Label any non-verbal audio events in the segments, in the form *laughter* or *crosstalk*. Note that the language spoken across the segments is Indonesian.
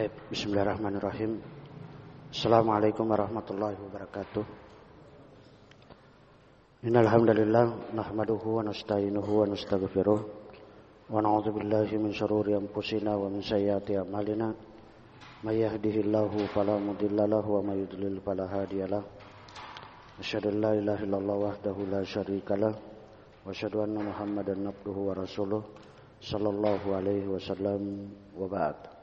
Baik, bismillahirrahmanirrahim. Assalamualaikum warahmatullahi wabarakatuh. Innal hamdalillah nahmaduhu wa nasta'inuhu wa nastaghfiruh wa na'udzu min shururi anfusina wa min sayyiati a'malina. May yahdihillahu wa may yudlil fala hadiyalah. Wahdahu la syarika lah wa asyhadu anna Muhammadan abduhu wa rasuluh sallallahu alaihi wasallam wa.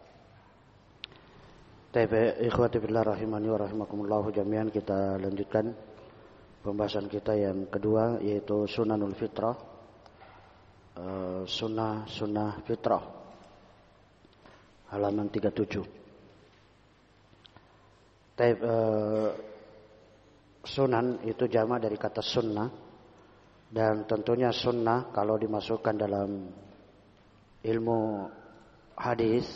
Ikhwati billah rahimani wa rahimakumullah jami'an kita lanjutkan pembahasan kita yang kedua yaitu sunanul fitrah. Uh, sunnah fitrah. Halaman 37 Taib uh, sunan itu jama dari kata sunnah. Dan tentunya sunnah kalau dimasukkan dalam ilmu hadis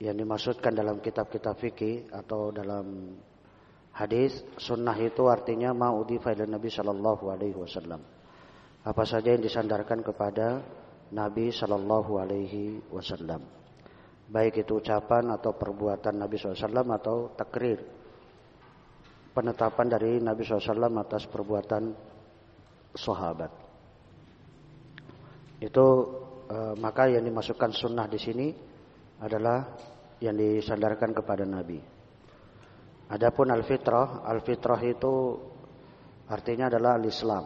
yang dimaksudkan dalam kitab-kitab fikih atau dalam hadis sunnah itu artinya ma'udi ila Nabi Shallallahu Alaihi Wasallam. Apa saja yang disandarkan kepada Nabi Shallallahu Alaihi Wasallam. Baik itu ucapan atau perbuatan Nabi SAW atau takrir. Penetapan dari Nabi SAW atas perbuatan sahabat. Itu e, maka yang dimasukkan sunnah di sini adalah yang disandarkan kepada Nabi. Adapun al-fitrah, al-fitrah itu artinya adalah al-Islam.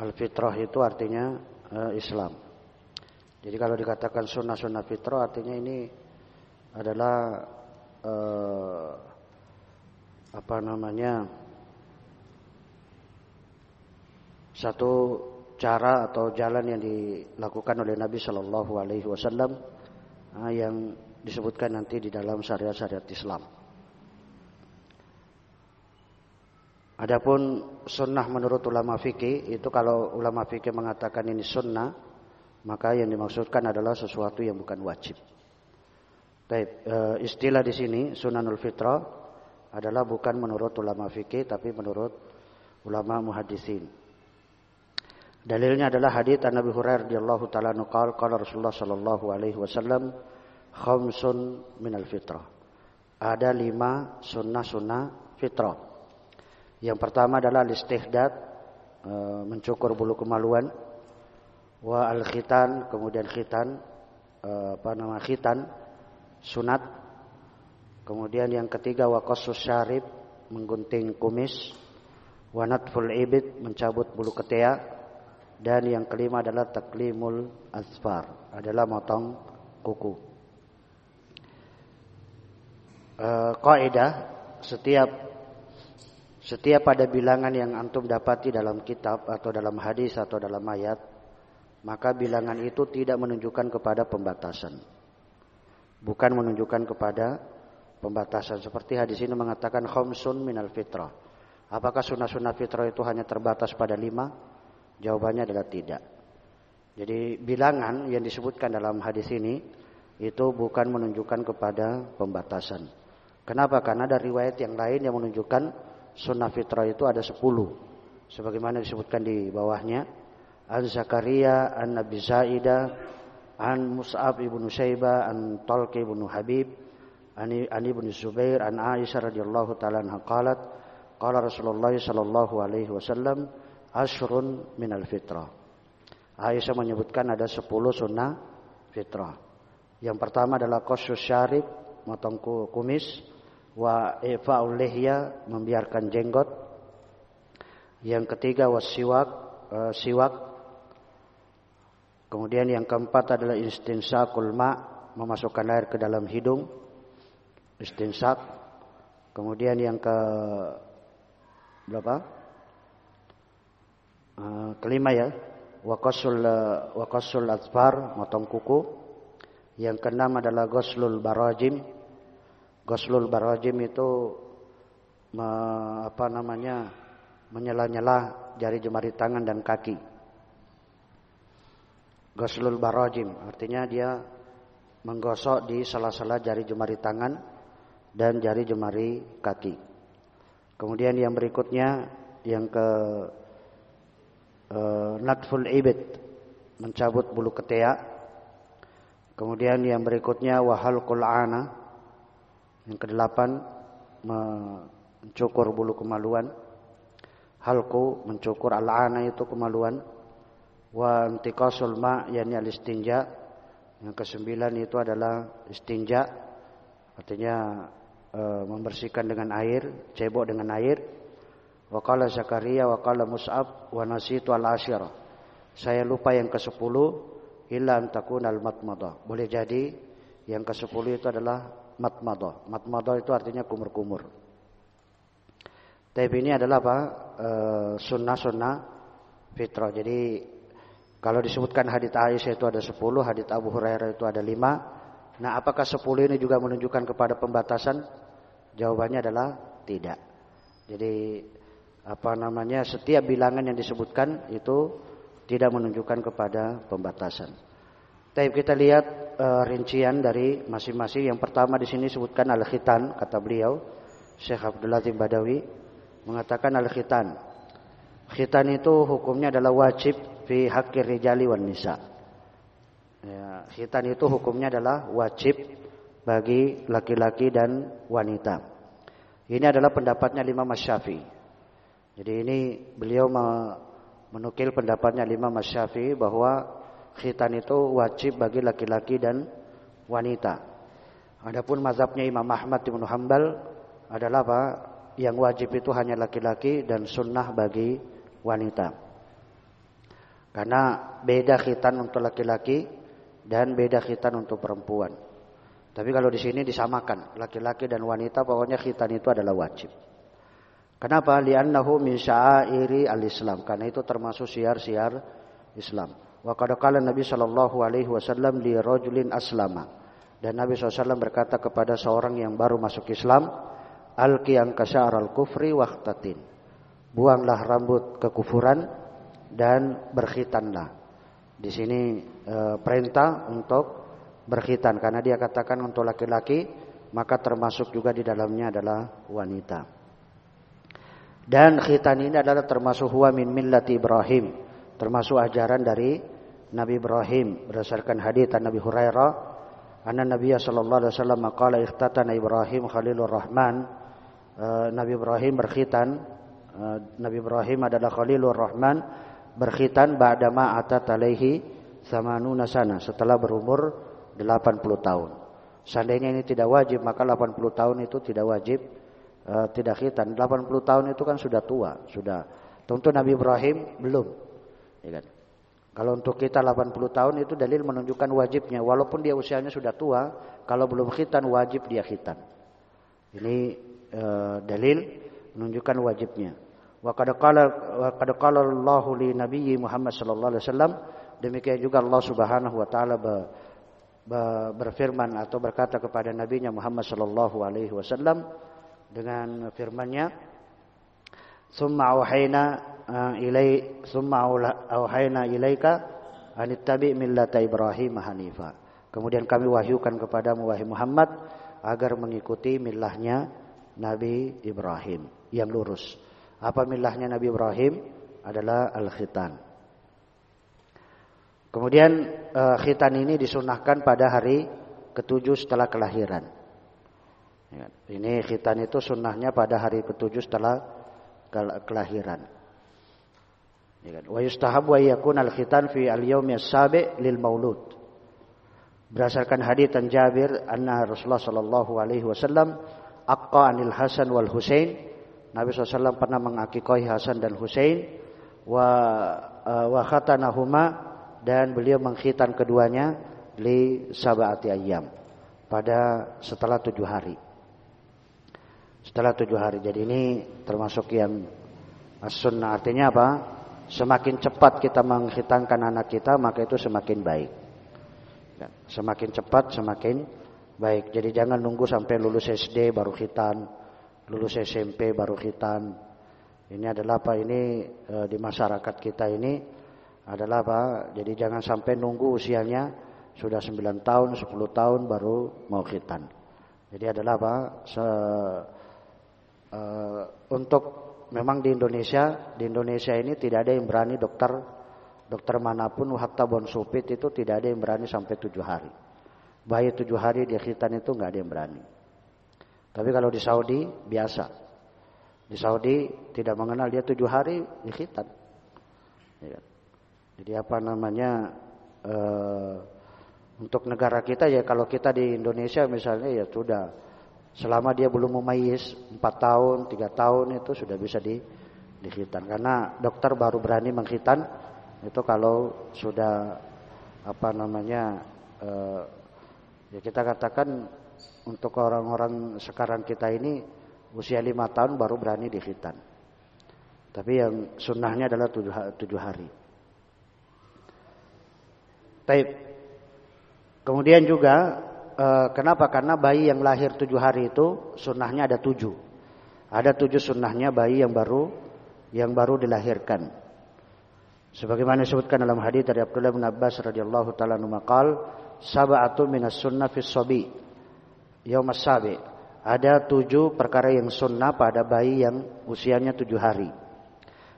Al-fitrah itu artinya uh, Islam. Jadi kalau dikatakan sunnah-sunnah fitrah artinya ini adalah uh, apa namanya satu cara atau jalan yang dilakukan oleh Nabi Shallallahu Alaihi Wasallam yang disebutkan nanti di dalam syariat-syariat Islam. Adapun sunnah menurut ulama fikih itu kalau ulama fikih mengatakan ini sunnah maka yang dimaksudkan adalah sesuatu yang bukan wajib. Taib, e, istilah di sini sunanul fitrah adalah bukan menurut ulama fikih tapi menurut ulama muhadisin. Dalilnya adalah hadis Nabi Hurairah radhiyallahu taala nukal qala Rasulullah sallallahu alaihi wasallam khamsun minal fitrah. Ada lima sunnah-sunnah fitrah. Yang pertama adalah istihdad e, mencukur bulu kemaluan wa al khitan kemudian khitan e, apa nama khitan sunat kemudian yang ketiga wa qassus syarib menggunting kumis wa natful ibid mencabut bulu ketiak dan yang kelima adalah taklimul asfar, adalah motong kuku. E, kaidah setiap setiap pada bilangan yang antum dapati dalam kitab atau dalam hadis atau dalam ayat, maka bilangan itu tidak menunjukkan kepada pembatasan. Bukan menunjukkan kepada pembatasan. Seperti hadis ini mengatakan khomsun minal fitrah. Apakah sunnah-sunnah fitrah itu hanya terbatas pada lima? Jawabannya adalah tidak. Jadi bilangan yang disebutkan dalam hadis ini itu bukan menunjukkan kepada pembatasan. Kenapa? Karena ada riwayat yang lain yang menunjukkan sunnah fitrah itu ada sepuluh. Sebagaimana disebutkan di bawahnya. An Zakaria, An Nabi Zaidah, An Mus'ab ibnu Syaibah, An Talqi ibnu Habib, An ibnu Zubair, An Aisyah radhiyallahu taala anha qalat, qala Rasulullah sallallahu alaihi wasallam, ashrun minal fitrah. Aisyah menyebutkan ada 10 sunnah fitrah. Yang pertama adalah qasus syarib, motong kumis, wa ifa'ul lihya, membiarkan jenggot. Yang ketiga wasiwak, uh, siwak. Kemudian yang keempat adalah istinsakul ma, memasukkan air ke dalam hidung. Istinsak. Kemudian yang ke berapa? Eh, kelima ya. Waqasul waqasul azfar motong kuku. Yang keenam adalah goslul barajim. Goslul barajim itu me, apa namanya menyela-nyela jari jemari tangan dan kaki. Goslul barajim artinya dia menggosok di sela-sela jari jemari tangan dan jari jemari kaki. Kemudian yang berikutnya yang ke uh, natful ibid mencabut bulu ketiak Kemudian yang berikutnya wahal kul'ana. Yang kedelapan mencukur bulu kemaluan. Halku mencukur al-ana itu kemaluan. Wa antikasul ma yani al-istinja. Yang kesembilan itu adalah istinja. Artinya e, membersihkan dengan air, cebok dengan air. Wa qala Zakaria wa qala Mus'ab wa nasitu al-asyirah. Saya lupa yang ke-10 illa an takuna al-matmadah. Boleh jadi yang ke-10 itu adalah matmadah. Matmadah itu artinya kumur-kumur. Tapi ini adalah apa? E, sunnah-sunnah fitrah. Jadi kalau disebutkan hadits Aisyah itu ada 10, hadits Abu Hurairah itu ada 5. Nah, apakah 10 ini juga menunjukkan kepada pembatasan? Jawabannya adalah tidak. Jadi apa namanya? Setiap bilangan yang disebutkan itu tidak menunjukkan kepada pembatasan. Tapi kita lihat uh, rincian dari masing-masing. Yang pertama di sini disebutkan al-khitan kata beliau Syekh Abdul Latif Badawi mengatakan al-khitan. Khitan itu hukumnya adalah wajib fi haqqir rijali wan nisa. Ya, khitan itu hukumnya adalah wajib bagi laki-laki dan wanita. Ini adalah pendapatnya lima Syafi'i. Jadi ini beliau menukil pendapatnya lima Mas Syafi'i bahwa khitan itu wajib bagi laki-laki dan wanita. Adapun mazhabnya Imam Ahmad bin Hambal adalah apa? Yang wajib itu hanya laki-laki dan sunnah bagi wanita. Karena beda khitan untuk laki-laki dan beda khitan untuk perempuan. Tapi kalau di sini disamakan laki-laki dan wanita pokoknya khitan itu adalah wajib. Kenapa? Li'annahu min sya'airi al-Islam. Karena itu termasuk siar-siar Islam. Wa qad Nabi sallallahu alaihi wasallam li rajulin aslama. Dan Nabi SAW berkata kepada seorang yang baru masuk Islam, alqi an al kufri waqtatin. Buanglah rambut kekufuran dan berkhitanlah. Di sini e, perintah untuk berkhitan karena dia katakan untuk laki-laki maka termasuk juga di dalamnya adalah wanita. Dan khitan ini adalah termasuk huwa min millati Ibrahim, termasuk ajaran dari Nabi Ibrahim berdasarkan hadis Nabi Hurairah, anna Nabi sallallahu alaihi wasallam qala ikhtatana Ibrahim Khalilur Rahman. Uh, Nabi Ibrahim berkhitan, uh, Nabi Ibrahim adalah Khalilur Rahman berkhitan ba'da ma atat alaihi samanuna sana setelah berumur 80 tahun. Seandainya ini tidak wajib maka 80 tahun itu tidak wajib uh, tidak khitan. 80 tahun itu kan sudah tua, sudah. Tentu Nabi Ibrahim belum. Ya kan? Kalau untuk kita 80 tahun itu dalil menunjukkan wajibnya. Walaupun dia usianya sudah tua, kalau belum khitan wajib dia khitan. Ini uh, dalil menunjukkan wajibnya. Wa qad qala Muhammad sallallahu alaihi wasallam demikian juga Allah Subhanahu wa taala berfirman atau berkata kepada nabinya Muhammad sallallahu alaihi wasallam dengan firman-Nya summa auhayna uh, ilai summa auhayna ilaika anittabi millata Ibrahim hanifa. Kemudian kami wahyukan kepadamu wahai Muhammad agar mengikuti milahnya Nabi Ibrahim yang lurus. Apa milahnya Nabi Ibrahim? Adalah al-khitan. Kemudian uh, khitan ini disunahkan pada hari ketujuh setelah kelahiran ini khitan itu sunnahnya pada hari ketujuh setelah kelahiran. Wa yustahab wa al khitan fi al yaumi as-sabi lil maulud. Berdasarkan hadis dan Jabir anna Rasulullah sallallahu alaihi wasallam aqqa anil Hasan wal Husain. Nabi SAW pernah mengakikoi Hasan dan Husain wa uh, wa khatanahuma dan beliau mengkhitan keduanya li sab'ati ayyam pada setelah tujuh hari setelah tujuh hari. Jadi ini termasuk yang sunnah. Artinya apa? Semakin cepat kita menghitankan anak kita, maka itu semakin baik. Ya, semakin cepat, semakin baik. Jadi jangan nunggu sampai lulus SD baru khitan, lulus SMP baru khitan. Ini adalah apa? Ini e, di masyarakat kita ini adalah apa? Jadi jangan sampai nunggu usianya sudah 9 tahun, 10 tahun baru mau khitan. Jadi adalah apa? Se uh, untuk memang di Indonesia di Indonesia ini tidak ada yang berani dokter dokter mana pun hatta bon supit itu tidak ada yang berani sampai tujuh hari bayi tujuh hari di khitan itu nggak ada yang berani. Tapi kalau di Saudi biasa. Di Saudi tidak mengenal dia tujuh hari di khitan. Ya. Jadi apa namanya uh, untuk negara kita ya kalau kita di Indonesia misalnya ya sudah selama dia belum memayis empat tahun tiga tahun itu sudah bisa di dikhitan karena dokter baru berani menghitan itu kalau sudah apa namanya uh, ya kita katakan untuk orang-orang sekarang kita ini usia lima tahun baru berani dikhitan tapi yang sunnahnya adalah tujuh, tujuh hari. Taib. Kemudian juga e, kenapa? Karena bayi yang lahir tujuh hari itu sunnahnya ada tujuh. Ada tujuh sunnahnya bayi yang baru yang baru dilahirkan. Sebagaimana disebutkan dalam hadis dari Abdullah bin Abbas radhiyallahu taala maqal sab'atu minas sunnah fis sabi yaum sabi ada tujuh perkara yang sunnah pada bayi yang usianya tujuh hari.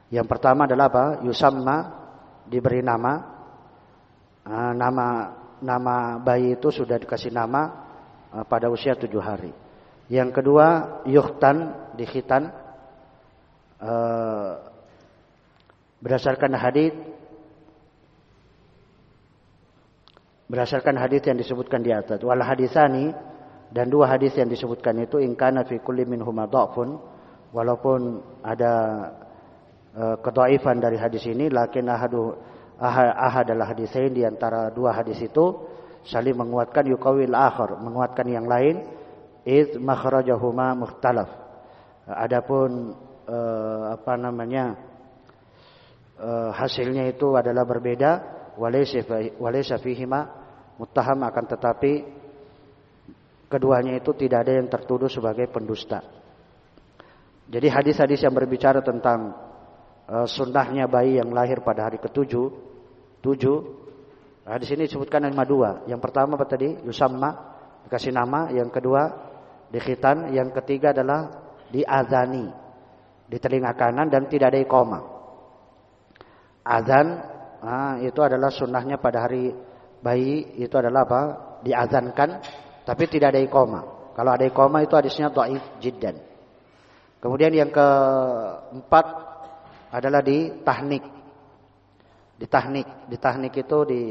Yang pertama adalah apa? Yusamma diberi nama Ah, nama nama bayi itu sudah dikasih nama uh, pada usia tujuh hari. Yang kedua yuhtan dikhitan uh, berdasarkan hadis berdasarkan hadis yang disebutkan di atas. Wal hadisani dan dua hadis yang disebutkan itu ingkana fi kulli minhuma dha'fun walaupun ada uh, kedhaifan dari hadis ini lakin ahadu ahad adalah hadisain di antara dua hadis itu saling menguatkan yukawil akhar, menguatkan yang lain id makhrajahuma mukhtalaf. Adapun eh, apa namanya eh, hasilnya itu adalah berbeda walaysa fihima muttaham akan tetapi keduanya itu tidak ada yang tertuduh sebagai pendusta. Jadi hadis-hadis yang berbicara tentang uh, sunnahnya bayi yang lahir pada hari ketujuh, tujuh. Nah, di sini disebutkan lima dua. Yang pertama apa tadi? Yusamma, dikasih nama. Yang kedua dikhitan. Yang ketiga adalah diazani, di telinga kanan dan tidak ada ikoma. Azan, nah, itu adalah sunnahnya pada hari bayi itu adalah apa? Diazankan, tapi tidak ada ikoma. Kalau ada ikoma itu hadisnya dhaif jiddan. Kemudian yang keempat adalah di tahnik. Di tahnik, di tahnik itu di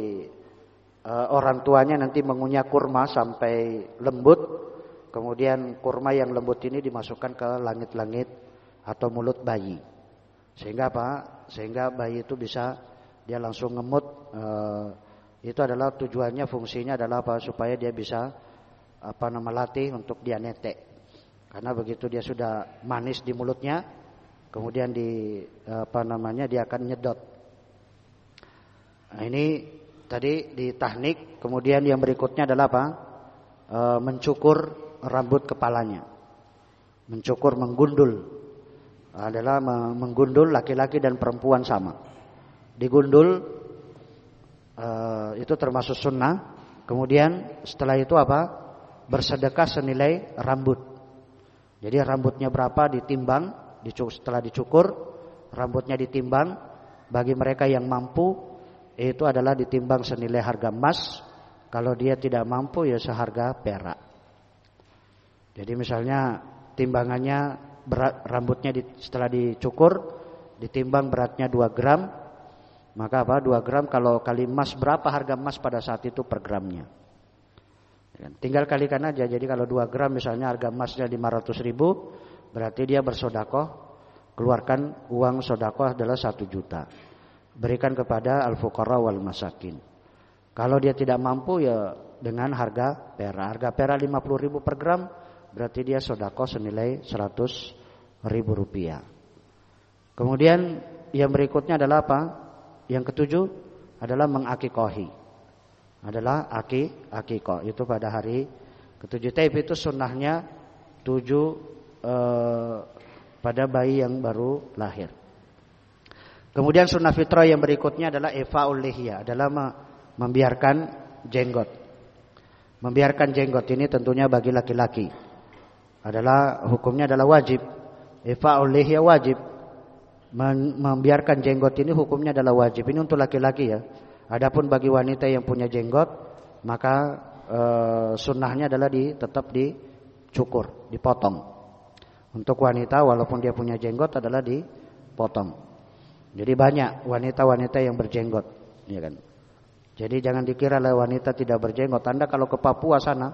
uh, orang tuanya nanti mengunyah kurma sampai lembut. Kemudian kurma yang lembut ini dimasukkan ke langit-langit atau mulut bayi. Sehingga apa? Sehingga bayi itu bisa dia langsung ngemut. Uh, itu adalah tujuannya, fungsinya adalah apa? Supaya dia bisa apa nama latih untuk dia netek. Karena begitu dia sudah manis di mulutnya, kemudian di apa namanya dia akan nyedot. Nah, ini tadi di teknik, kemudian yang berikutnya adalah apa? E, mencukur rambut kepalanya. Mencukur, menggundul. Adalah menggundul laki-laki dan perempuan sama. Digundul e, itu termasuk sunnah. Kemudian setelah itu apa? Bersedekah senilai rambut. Jadi rambutnya berapa ditimbang setelah dicukur rambutnya ditimbang. Bagi mereka yang mampu itu adalah ditimbang senilai harga emas. Kalau dia tidak mampu ya seharga perak. Jadi misalnya timbangannya berat rambutnya di, setelah dicukur ditimbang beratnya 2 gram. Maka apa? 2 gram kalau kali emas berapa harga emas pada saat itu per gramnya. Tinggal kalikan aja. Jadi kalau 2 gram misalnya harga emasnya 500 ribu Berarti dia bersodakoh keluarkan uang sodakoh adalah satu juta. Berikan kepada al-fuqara wal masakin. Kalau dia tidak mampu ya dengan harga perak. Harga perak 50 ribu per gram berarti dia sodakoh senilai 100 ribu rupiah. Kemudian yang berikutnya adalah apa? Yang ketujuh adalah mengakikohi. Adalah aki akikoh. Itu pada hari ketujuh. Tapi itu sunnahnya tujuh Eh, pada bayi yang baru lahir. Kemudian sunnah fitrah yang berikutnya adalah eva lihya, adalah membiarkan jenggot. Membiarkan jenggot ini tentunya bagi laki-laki. Adalah hukumnya adalah wajib. Eva lihya wajib. Membiarkan jenggot ini hukumnya adalah wajib. Ini untuk laki-laki ya. Adapun bagi wanita yang punya jenggot, maka e, sunnahnya adalah di tetap dicukur, dipotong. Untuk wanita walaupun dia punya jenggot adalah dipotong. Jadi banyak wanita-wanita yang berjenggot, ya kan. Jadi jangan dikira lah wanita tidak berjenggot. Anda kalau ke Papua sana,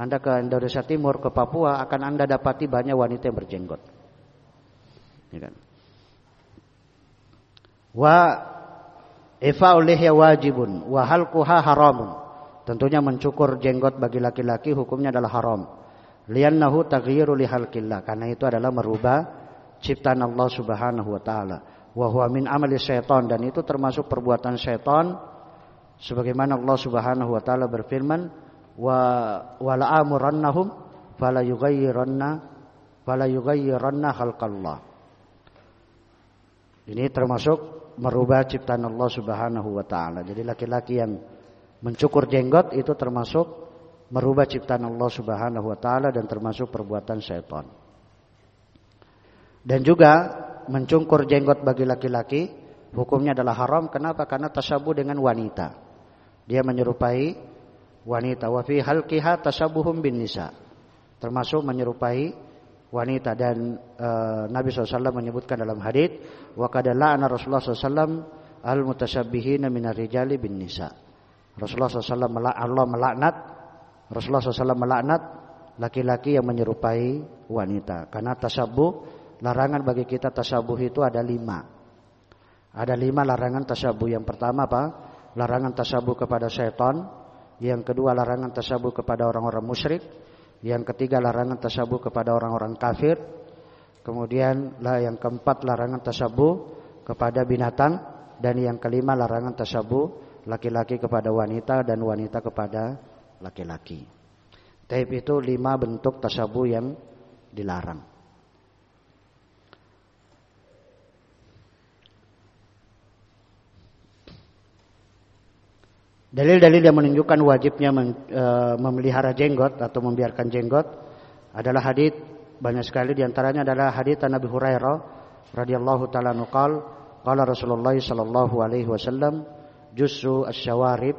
Anda ke Indonesia Timur, ke Papua akan Anda dapati banyak wanita yang berjenggot. Ya kan. Wa ifa'ul lihya wajibun wa halquha haramun. Tentunya mencukur jenggot bagi laki-laki hukumnya adalah haram. Liannahu taghyiru lihalqillah karena itu adalah merubah ciptaan Allah Subhanahu wa taala. Wa huwa min amali syaitan. Dan itu termasuk perbuatan syaitan sebagaimana Allah Subhanahu wa taala berfirman wa wala amurannahum fala yughayyiranna fala yughayyiranna khalqallah. Ini termasuk merubah ciptaan Allah Subhanahu wa taala. Jadi laki-laki yang mencukur jenggot itu termasuk merubah ciptaan Allah Subhanahu wa taala dan termasuk perbuatan syaitan dan juga mencungkur jenggot bagi laki-laki hukumnya adalah haram kenapa karena tasabuh dengan wanita dia menyerupai wanita. Wa fi halqiha tashabbuhum bin nisa. Termasuk menyerupai wanita dan e, Nabi SAW menyebutkan dalam hadis wa kadalla ana Rasulullah SAW al mutasyabbihina minar rijali bin nisa. Rasulullah SAW Allah melaknat Rasulullah SAW melaknat laki-laki yang menyerupai wanita. Karena tasabuh larangan bagi kita tasabuh itu ada lima. Ada lima larangan tasabuh yang pertama apa? Larangan tasabuh kepada syaitan, yang kedua larangan tasabuh kepada orang-orang musyrik, yang ketiga larangan tasabuh kepada orang-orang kafir, kemudian lah yang keempat larangan tasabuh kepada binatang. Dan yang kelima larangan tasabuh laki-laki kepada wanita dan wanita kepada laki-laki. Taib itu lima bentuk tasabuh yang dilarang. Dalil-dalil yang menunjukkan wajibnya e, memelihara jenggot atau membiarkan jenggot adalah hadis banyak sekali di antaranya adalah hadis Nabi Hurairah radhiyallahu taala nukal qala Rasulullah sallallahu alaihi wasallam jusu asyawarib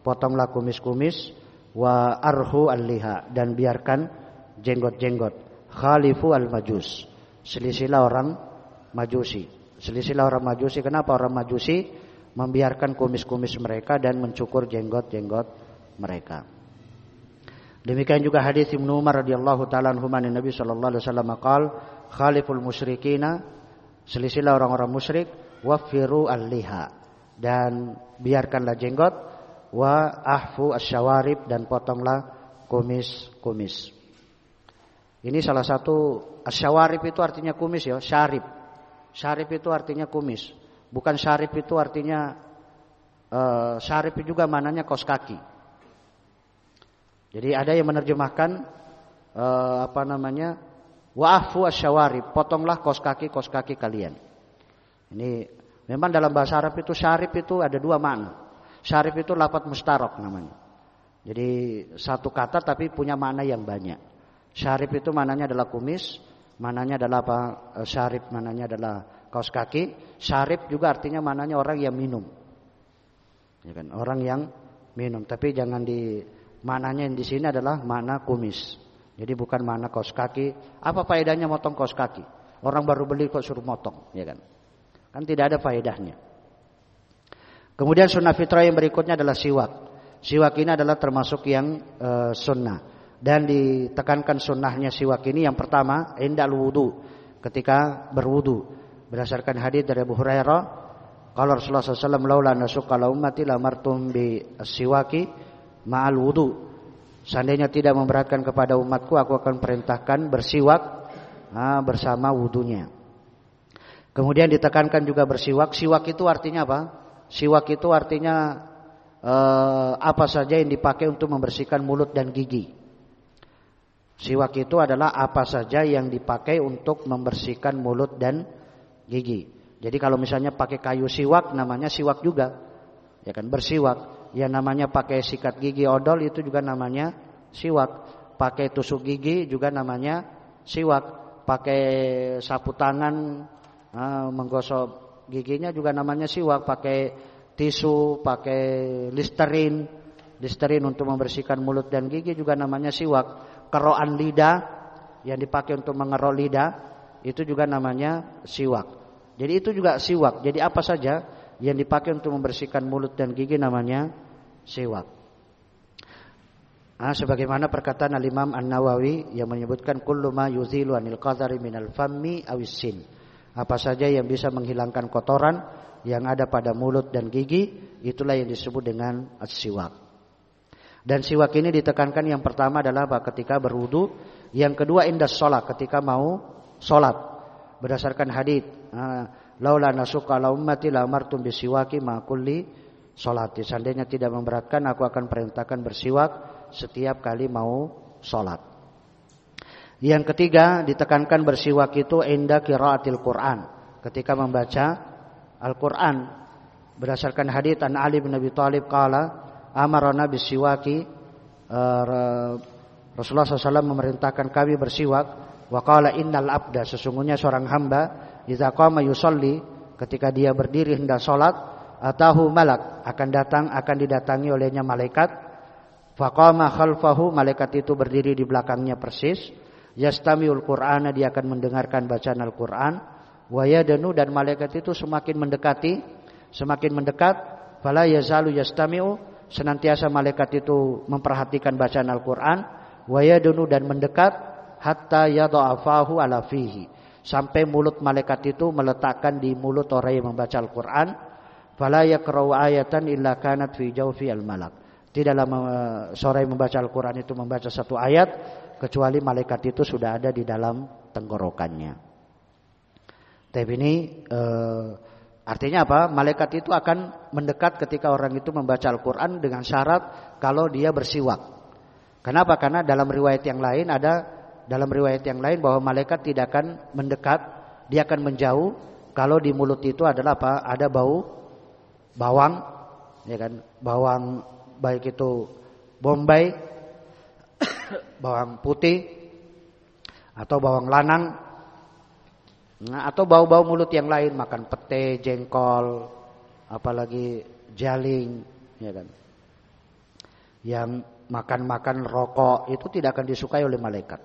potonglah kumis-kumis wa arhu al-liha. Dan biarkan jenggot-jenggot. Khalifu al-majus. Selisilah orang majusi. Selisilah orang majusi. Kenapa orang majusi? Membiarkan kumis-kumis mereka dan mencukur jenggot-jenggot mereka. Demikian juga hadis Ibnu Umar radhiyallahu taala anhu Nabi sallallahu alaihi wasallam qaal khaliful musyrikina selisilah orang-orang musyrik wafiru al-liha. Dan biarkanlah jenggot wa ahfu asyawarib dan potonglah kumis-kumis. Ini salah satu asyawarib itu artinya kumis ya, syarib. Syarib itu artinya kumis. Bukan syarif itu artinya uh, syarif juga mananya kos kaki. Jadi ada yang menerjemahkan uh, apa namanya wa'afu asyawari, potonglah kos kaki kos kaki kalian. Ini memang dalam bahasa Arab itu syarif itu ada dua makna. Syarif itu lapat mustarok namanya. Jadi satu kata tapi punya makna yang banyak. Syarif itu mananya adalah kumis, mananya adalah apa? Eh, syarif mananya adalah kaos kaki. Syarif juga artinya mananya orang yang minum. Ya kan? Orang yang minum. Tapi jangan di mananya yang di sini adalah mana kumis. Jadi bukan mana kaos kaki. Apa faedahnya motong kaos kaki? Orang baru beli kok suruh motong, ya kan? Kan tidak ada faedahnya. Kemudian sunnah fitrah yang berikutnya adalah siwak. Siwak ini adalah termasuk yang e, sunnah. Dan ditekankan sunnahnya siwak ini yang pertama indal wudu ketika berwudu. Berdasarkan hadis dari Abu Hurairah kalau Rasulullah SAW laula nasuk kalau ummati lamartum bi siwaki ma'al wudu. Seandainya tidak memberatkan kepada umatku aku akan perintahkan bersiwak nah, bersama wudunya. Kemudian ditekankan juga bersiwak. Siwak itu artinya apa siwak itu artinya eh, apa saja yang dipakai untuk membersihkan mulut dan gigi siwak itu adalah apa saja yang dipakai untuk membersihkan mulut dan gigi. Jadi kalau misalnya pakai kayu siwak namanya siwak juga. Ya kan bersiwak. Ya namanya pakai sikat gigi odol itu juga namanya siwak. Pakai tusuk gigi juga namanya siwak. Pakai sapu tangan uh, menggosok giginya juga namanya siwak. Pakai tisu, pakai listerin Listerin untuk membersihkan mulut dan gigi juga namanya siwak. Keroan lidah yang dipakai untuk mengerok lidah itu juga namanya siwak. Jadi itu juga siwak. Jadi apa saja yang dipakai untuk membersihkan mulut dan gigi namanya siwak. Nah, sebagaimana perkataan Al-Imam An-Nawawi yang menyebutkan kullu ma yuzilu anil qadari minal fammi awisin. Apa saja yang bisa menghilangkan kotoran yang ada pada mulut dan gigi, itulah yang disebut dengan siwak. Dan siwak ini ditekankan yang pertama adalah ketika berwudu, yang kedua indah sholat ketika mau sholat. Berdasarkan hadis, laula nasuka la ummati la amartum bisiwaki ma sholati. Seandainya tidak memberatkan, aku akan perintahkan bersiwak setiap kali mau sholat. Yang ketiga ditekankan bersiwak itu indah kiraatil Quran ketika membaca Al-Quran berdasarkan hadits an Ali bin Abi Thalib kala amarana bisiwaki uh, Rasulullah SAW memerintahkan kami bersiwak wa qala innal abda sesungguhnya seorang hamba idza qama yusalli ketika dia berdiri hendak salat atahu malak akan datang akan didatangi olehnya malaikat Faqama khalfahu malaikat itu berdiri di belakangnya persis. Yastamiul Qur'ana dia akan mendengarkan bacaan Al-Qur'an. Wa yadanu dan malaikat itu semakin mendekati, semakin mendekat, fala yazalu yastami'u senantiasa malaikat itu memperhatikan bacaan Al-Qur'an. Wa yadanu dan mendekat hatta yadha'afahu ala fihi. Sampai mulut malaikat itu meletakkan di mulut orang yang membaca Al-Qur'an. Fala yakra'u ayatan illa kanat fi jawfi al-malak Tidaklah sore membaca Al-Quran itu membaca satu ayat kecuali malaikat itu sudah ada di dalam tenggorokannya. Tapi ini e, artinya apa? Malaikat itu akan mendekat ketika orang itu membaca Al-Quran dengan syarat kalau dia bersiwak. Kenapa? Karena dalam riwayat yang lain ada dalam riwayat yang lain bahwa malaikat tidak akan mendekat, dia akan menjauh kalau di mulut itu adalah apa? Ada bau bawang, ya kan? Bawang baik itu bombay, bawang putih, atau bawang lanang, nah, atau bau-bau mulut yang lain, makan pete, jengkol, apalagi jaling, ya kan. Yang makan-makan rokok itu tidak akan disukai oleh malaikat.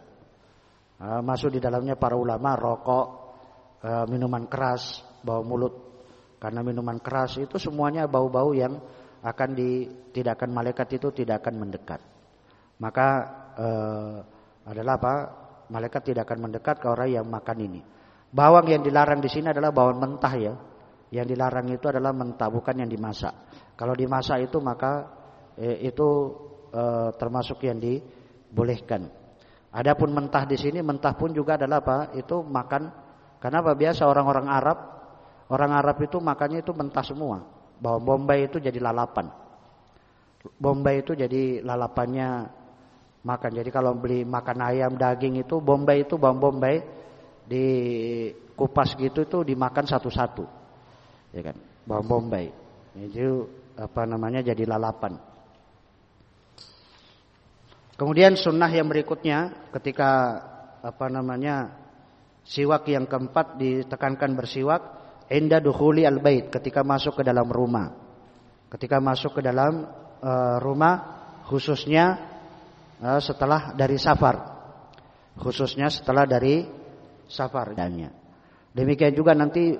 Nah, masuk di dalamnya para ulama rokok, eh, minuman keras, bau mulut karena minuman keras itu semuanya bau-bau yang akan di tidak akan malaikat itu tidak akan mendekat. Maka eh, adalah apa? Malaikat tidak akan mendekat ke orang yang makan ini. Bawang yang dilarang di sini adalah bawang mentah ya. Yang dilarang itu adalah mentah bukan yang dimasak. Kalau dimasak itu maka eh, itu eh, termasuk yang dibolehkan. Adapun mentah di sini mentah pun juga adalah apa? Itu makan karena apa biasa orang-orang Arab orang Arab itu makannya itu mentah semua bahwa Bombay itu jadi lalapan. Bombay itu jadi lalapannya makan. Jadi kalau beli makan ayam, daging itu Bombay itu bawang Bombay di kupas gitu itu dimakan satu-satu. Ya kan? Bawang Bombay. Itu apa namanya jadi lalapan. Kemudian sunnah yang berikutnya ketika apa namanya siwak yang keempat ditekankan bersiwak Inda dukhuli al-bait ketika masuk ke dalam rumah. Ketika masuk ke dalam uh, rumah khususnya setelah dari safar. Khususnya setelah dari safar Demikian juga nanti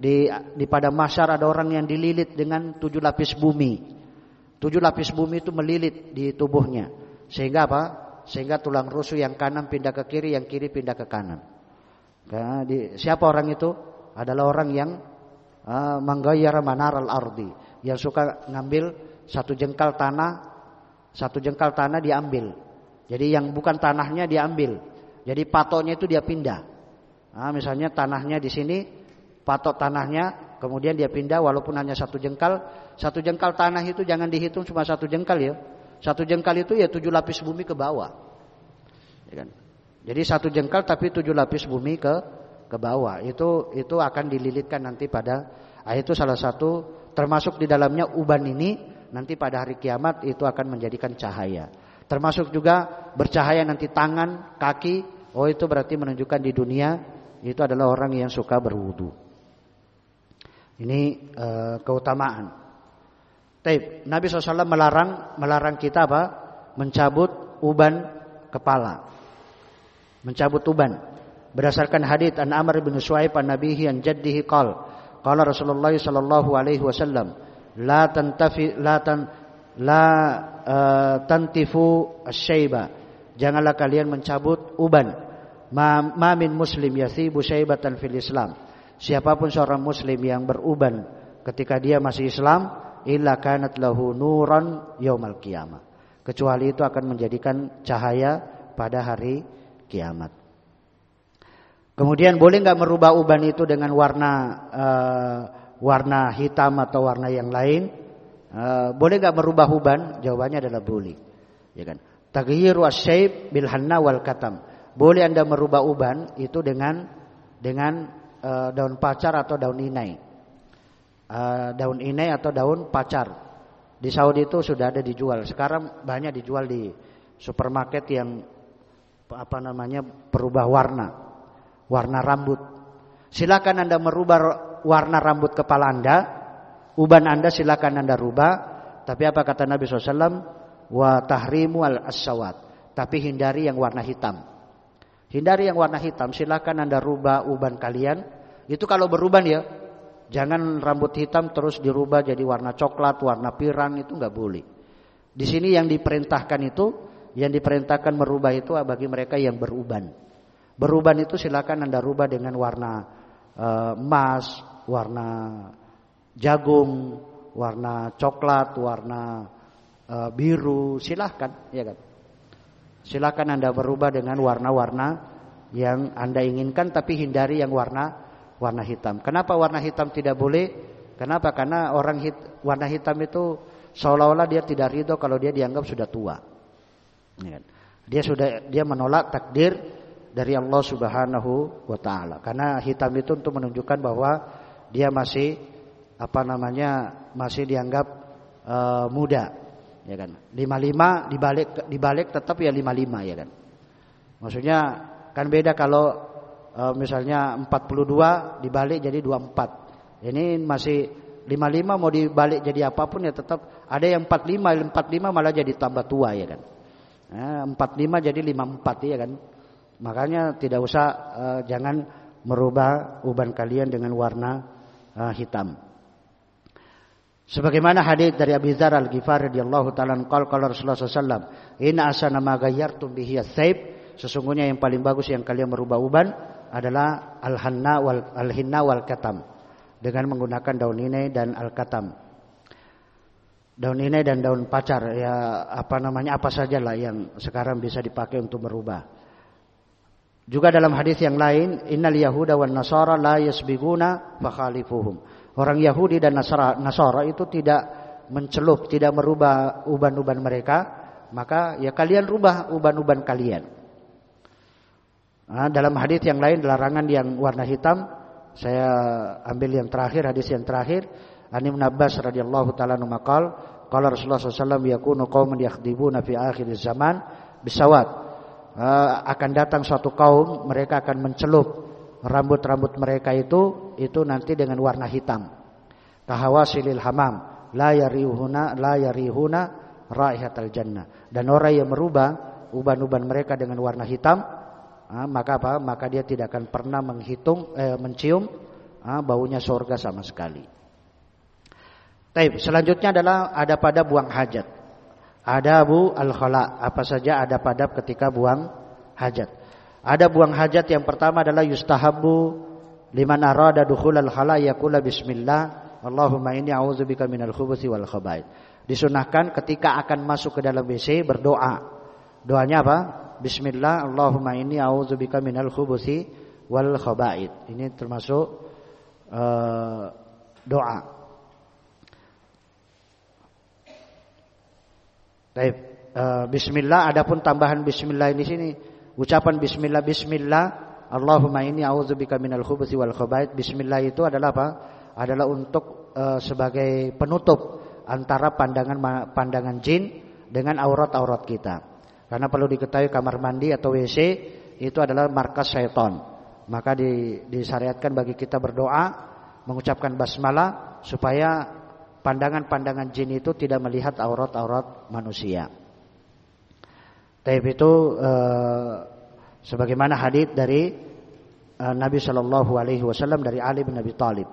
di di pada masyar ada orang yang dililit dengan tujuh lapis bumi. Tujuh lapis bumi itu melilit di tubuhnya. Sehingga apa? Sehingga tulang rusuk yang kanan pindah ke kiri, yang kiri pindah ke kanan. Nah, di, siapa orang itu? adalah orang yang uh, menggayyar manar al-ardi, yang suka ngambil satu jengkal tanah, satu jengkal tanah diambil. Jadi yang bukan tanahnya diambil. Jadi patoknya itu dia pindah. Nah, misalnya tanahnya di sini, patok tanahnya, kemudian dia pindah walaupun hanya satu jengkal. Satu jengkal tanah itu jangan dihitung cuma satu jengkal ya. Satu jengkal itu ya tujuh lapis bumi ke bawah. Ya kan? Jadi satu jengkal tapi tujuh lapis bumi ke ke bawah. Itu itu akan dililitkan nanti pada ah, itu salah satu termasuk di dalamnya uban ini nanti pada hari kiamat itu akan menjadikan cahaya. Termasuk juga bercahaya nanti tangan, kaki. Oh itu berarti menunjukkan di dunia itu adalah orang yang suka berwudu. Ini e, keutamaan. Taib. Nabi SAW melarang melarang kita apa? Mencabut uban kepala. Mencabut uban. Berdasarkan hadis an Amr bin Suaib an Nabihi an jaddihi qal. Qala Rasulullah wasallam, la tantafi la tan la uh, tantifu asyaiba. Janganlah kalian mencabut uban. Ma, ma min muslim yathibu syaibatan fil Islam. Siapa pun seorang muslim yang beruban ketika dia masih Islam, illa kanat lahu nuran yaumal qiyamah. Kecuali itu akan menjadikan cahaya pada hari kiamat. Kemudian boleh nggak merubah uban itu dengan warna uh, warna hitam atau warna yang lain? Uh, boleh nggak merubah uban? Jawabannya adalah boleh. Ya kan? Taghyiru asyaib bil wal katam. Boleh Anda merubah uban itu dengan dengan uh, daun pacar atau daun inai. Uh, daun inai atau daun pacar. Di Saudi itu sudah ada dijual. Sekarang banyak dijual di supermarket yang apa namanya perubah warna, warna rambut. Silakan Anda merubah warna rambut kepala Anda, uban Anda silakan Anda rubah. Tapi apa kata Nabi SAW? Wa tahrimu al aswad. Tapi hindari yang warna hitam. Hindari yang warna hitam. Silakan Anda rubah uban kalian. Itu kalau beruban ya. Jangan rambut hitam terus dirubah jadi warna coklat, warna pirang itu nggak boleh. Di sini yang diperintahkan itu yang diperintahkan merubah itu bagi mereka yang beruban. Beruban itu silakan Anda rubah dengan warna emas, warna jagung, warna coklat, warna uh, biru, silahkan, ya kan. Silakan Anda berubah dengan warna-warna yang Anda inginkan tapi hindari yang warna warna hitam. Kenapa warna hitam tidak boleh? Kenapa? Karena orang hit, warna hitam itu seolah-olah dia tidak ridho kalau dia dianggap sudah tua. Ya kan? Dia sudah dia menolak takdir dari Allah Subhanahu wa taala. Karena hitam itu untuk menunjukkan bahwa dia masih apa namanya? masih dianggap uh, muda. Ya kan? 55 dibalik dibalik tetap ya 55 ya kan. Maksudnya kan beda kalau uh, misalnya 42 dibalik jadi 24. Ini masih 55 mau dibalik jadi apa pun ya tetap ada yang 45 45 malah jadi tambah tua ya kan. Eh, empat lima jadi lima empat ya kan. Makanya tidak usah uh, jangan merubah uban kalian dengan warna uh, hitam. Sebagaimana hadis dari Abi Dzar Al-Ghifari radhiyallahu taala qol qala Rasulullah sallallahu "Inna asana ma ghayyartum bihi as-saib." Sesungguhnya yang paling bagus yang kalian merubah uban adalah al-hanna wal al-hinna wal katam dengan menggunakan daun ini dan al-katam daun ini dan daun pacar ya apa namanya apa saja lah yang sekarang bisa dipakai untuk merubah. Juga dalam hadis yang lain, innal yahuda wan nasara la yasbiguna fakhalifuhum. Orang Yahudi dan Nasara, Nasara itu tidak mencelup, tidak merubah uban-uban mereka, maka ya kalian rubah uban-uban kalian. Nah, dalam hadis yang lain larangan yang warna hitam, saya ambil yang terakhir hadis yang terakhir An Ibn Abbas radhiyallahu taala maqal qala Rasulullah sallallahu yakunu qauman yakhdibuna fi akhir zaman bisawat akan datang suatu kaum mereka akan mencelup rambut-rambut mereka itu itu nanti dengan warna hitam kahawasilil hamam la yarihuna la yarihuna raihatal jannah dan orang yang merubah uban-uban mereka dengan warna hitam uh, maka apa maka dia tidak akan pernah menghitung eh, mencium uh, baunya surga sama sekali Taib. Selanjutnya adalah ada pada buang hajat. Ada bu al khala. Apa saja ada pada ketika buang hajat. Ada buang hajat yang pertama adalah yustahabu liman arada dukhul al khala yakula bismillah. Allahumma inni a'udzubika minal khubuthi wal khaba'ith. Disunahkan ketika akan masuk ke dalam WC berdoa. Doanya apa? Bismillah Allahumma inni a'udzubika minal khubuthi wal khaba'ith. Ini termasuk uh, doa. Baik, uh, bismillah adapun tambahan bismillah di sini ucapan bismillah bismillah Allahumma inni a'udzubika minal khubuthi wal khaba'ith. Bismillah itu adalah apa? Adalah untuk uh, sebagai penutup antara pandangan pandangan jin dengan aurat-aurat kita. Karena perlu diketahui kamar mandi atau WC itu adalah markas syaitan. Maka di, disyariatkan bagi kita berdoa mengucapkan basmalah supaya pandangan-pandangan jin itu tidak melihat aurat-aurat manusia. Taib itu eh, sebagaimana hadis dari eh, Nabi Shallallahu Alaihi Wasallam dari Ali bin Abi Thalib.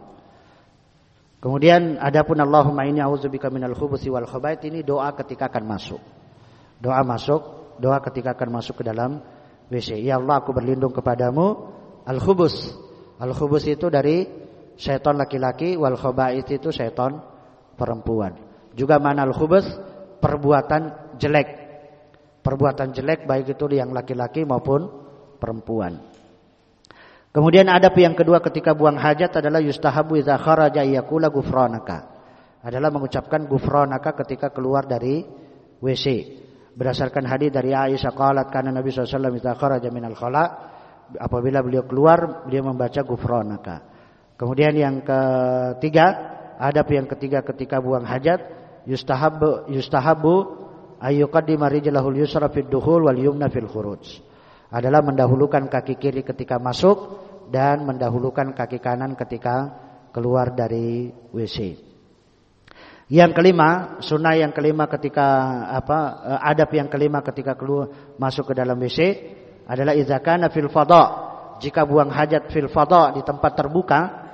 Kemudian adapun Allahumma ini auzubika minal khubuthi wal khabait ini doa ketika akan masuk. Doa masuk, doa ketika akan masuk ke dalam WC. Ya Allah aku berlindung kepadamu al khubus. Al khubus itu dari syaitan laki-laki wal khabait itu syaitan perempuan. Juga mana al khubus perbuatan jelek perbuatan jelek baik itu yang laki-laki maupun perempuan. Kemudian adab yang kedua ketika buang hajat adalah yustahabu idza kharaja yaqula gufranaka. Adalah mengucapkan gufranaka ketika keluar dari WC. Berdasarkan hadis dari Aisyah qalat kana Nabi SAW idza kharaja minal khala apabila beliau keluar beliau membaca gufranaka. Kemudian yang ketiga, adab yang ketiga ketika buang hajat yustahabu yustahabu ayyuqaddima rijlahul yusra fid dukhul wal yumna fil khuruj. Adalah mendahulukan kaki kiri ketika masuk dan mendahulukan kaki kanan ketika keluar dari WC. Yang kelima, sunnah yang kelima ketika apa eh, adab yang kelima ketika keluar masuk ke dalam WC adalah idza kana fil fadha. Jika buang hajat fil fadha di tempat terbuka,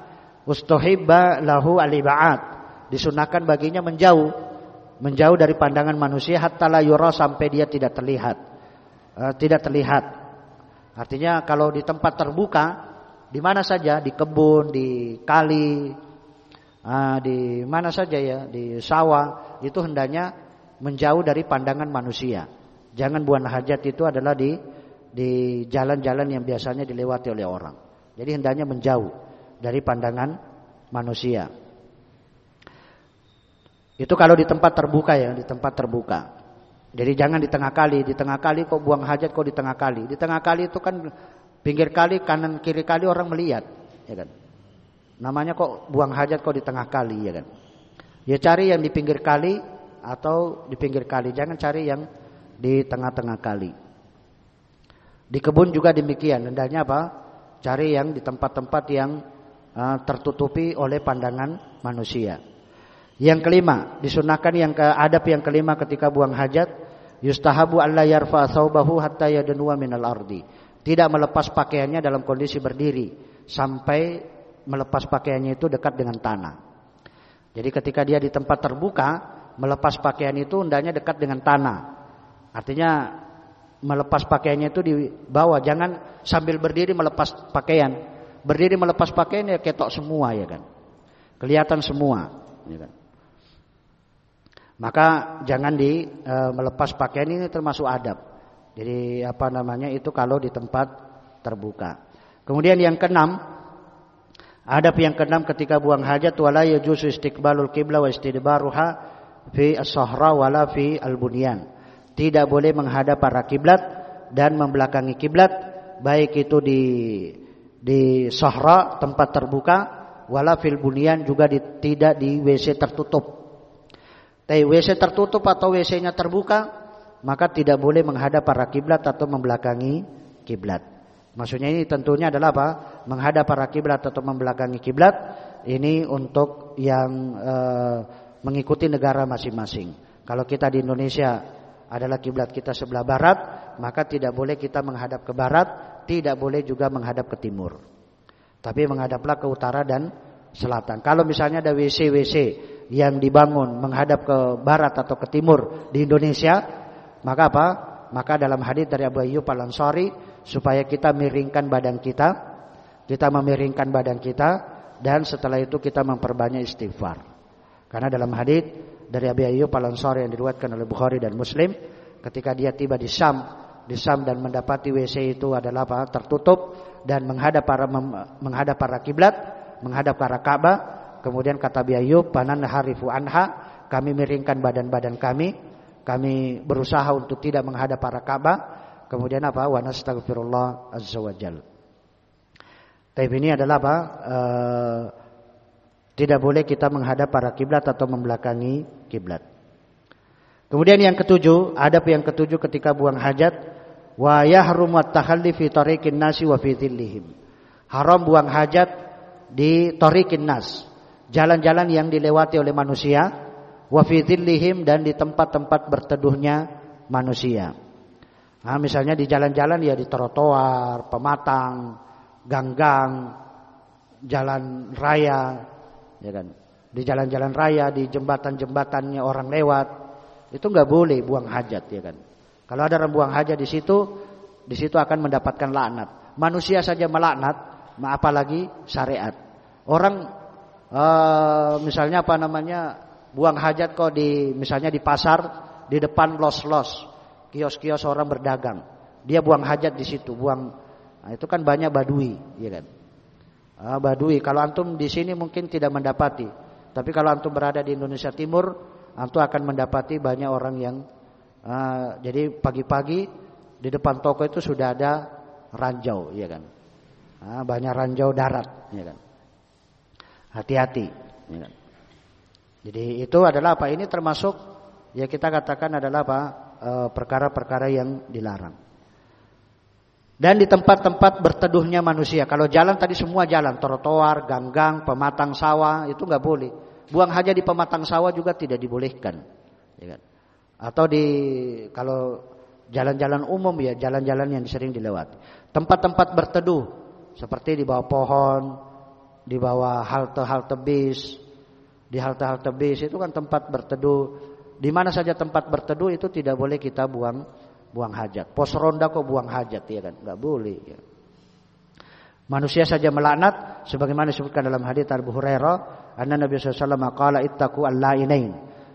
ustuhibba lahu alibaat. Disunahkan baginya menjauh menjauh dari pandangan manusia hatta la yura sampai dia tidak terlihat. Uh, tidak terlihat. Artinya kalau di tempat terbuka di mana saja, di kebun, di kali, uh, di mana saja ya, di sawah, itu hendaknya menjauh dari pandangan manusia. Jangan buang hajat itu adalah di di jalan-jalan yang biasanya dilewati oleh orang. Jadi hendaknya menjauh dari pandangan manusia. Itu kalau di tempat terbuka ya, di tempat terbuka. Jadi jangan di tengah kali, di tengah kali kok buang hajat kok di tengah kali. Di tengah kali itu kan pinggir kali, kanan kiri kali orang melihat, ya kan. Namanya kok buang hajat kok di tengah kali, ya kan. Ya cari yang di pinggir kali atau di pinggir kali, jangan cari yang di tengah-tengah kali. Di kebun juga demikian, hendaknya apa? Cari yang di tempat-tempat yang uh, tertutupi oleh pandangan manusia. Yang kelima, disunahkan yang ke adab yang kelima ketika buang hajat, yustahabu alla yarfa thawbahu hatta yadnuwa minal ardi. Tidak melepas pakaiannya dalam kondisi berdiri sampai melepas pakaiannya itu dekat dengan tanah. Jadi ketika dia di tempat terbuka, melepas pakaian itu hendaknya dekat dengan tanah. Artinya melepas pakaiannya itu di bawah, jangan sambil berdiri melepas pakaian. Berdiri melepas pakaian ya ketok semua ya kan. Kelihatan semua, ya kan. Maka jangan di e, melepas pakaian ini termasuk adab. Jadi apa namanya itu kalau di tempat terbuka. Kemudian yang keenam, adab yang keenam ketika buang hajat wala yajuzu istiqbalul qibla wa istidbaruha fi as-sahra wala fi al-bunyan. Tidak boleh menghadap para kiblat dan membelakangi kiblat baik itu di di sahra tempat terbuka wala fil bunyan juga di, tidak di WC tertutup. Tapi WC tertutup atau WC-nya terbuka, maka tidak boleh menghadap para kiblat atau membelakangi kiblat. Maksudnya ini tentunya adalah apa? Menghadap para kiblat atau membelakangi kiblat ini untuk yang e, mengikuti negara masing-masing. Kalau kita di Indonesia adalah kiblat kita sebelah barat, maka tidak boleh kita menghadap ke barat, tidak boleh juga menghadap ke timur. Tapi menghadaplah ke utara dan selatan. Kalau misalnya ada WC-WC yang dibangun menghadap ke barat atau ke timur di Indonesia, maka apa? Maka dalam hadis dari Abu Ayyub Al-Ansari supaya kita miringkan badan kita, kita memiringkan badan kita dan setelah itu kita memperbanyak istighfar. Karena dalam hadis dari Abu Ayyub Al-Ansari yang diriwayatkan oleh Bukhari dan Muslim, ketika dia tiba di Syam, di Syam dan mendapati WC itu adalah apa? tertutup dan menghadap para menghadap para kiblat, menghadap ke arah Ka'bah, Kemudian kata Biayub, panan harifu anha, kami miringkan badan-badan kami, kami berusaha untuk tidak menghadap para Ka'bah. Kemudian apa? Wa nastaghfirullah azza wajal. Tapi ini adalah apa? E, tidak boleh kita menghadap para kiblat atau membelakangi kiblat. Kemudian yang ketujuh, adab yang ketujuh ketika buang hajat, wa yahrum at-takhalli fi tariqin nasi wa fi dhillihim. Haram buang hajat di tariqin nas, jalan-jalan yang dilewati oleh manusia, wa fi dan di tempat-tempat berteduhnya manusia. Nah, misalnya di jalan-jalan ya di trotoar, pematang, ganggang, jalan raya, ya kan. Di jalan-jalan raya, di jembatan-jembatannya orang lewat, itu nggak boleh buang hajat, ya kan. Kalau ada orang buang hajat di situ, di situ akan mendapatkan laknat. Manusia saja melaknat, apalagi syariat. Orang uh, misalnya apa namanya buang hajat kok di misalnya di pasar di depan los-los kios-kios orang berdagang. Dia buang hajat di situ, buang. Nah, itu kan banyak badui, ya kan? Ah, badui. Kalau antum di sini mungkin tidak mendapati, tapi kalau antum berada di Indonesia Timur, antum akan mendapati banyak orang yang ah, jadi pagi-pagi di depan toko itu sudah ada ranjau, ya kan? Ah, banyak ranjau darat, ya kan? Hati-hati, ya kan? Jadi itu adalah apa? Ini termasuk ya kita katakan adalah apa? Eh, perkara-perkara yang dilarang. Dan di tempat-tempat berteduhnya manusia. Kalau jalan tadi semua jalan, trotoar, ganggang, pematang sawah itu nggak boleh. Buang haja di pematang sawah juga tidak dibolehkan. Ya kan? Atau di kalau jalan-jalan umum ya, jalan-jalan yang sering dilewati. Tempat-tempat berteduh seperti di bawah pohon, di bawah halte-halte bis, di halte-halte bis itu kan tempat berteduh di mana saja tempat berteduh itu tidak boleh kita buang buang hajat. Pos ronda kok buang hajat ya kan? Enggak boleh ya. Manusia saja melaknat sebagaimana disebutkan dalam hadis Abu Hurairah, anna Nabi sallallahu alaihi wasallam qala ittaqu al-la'inain.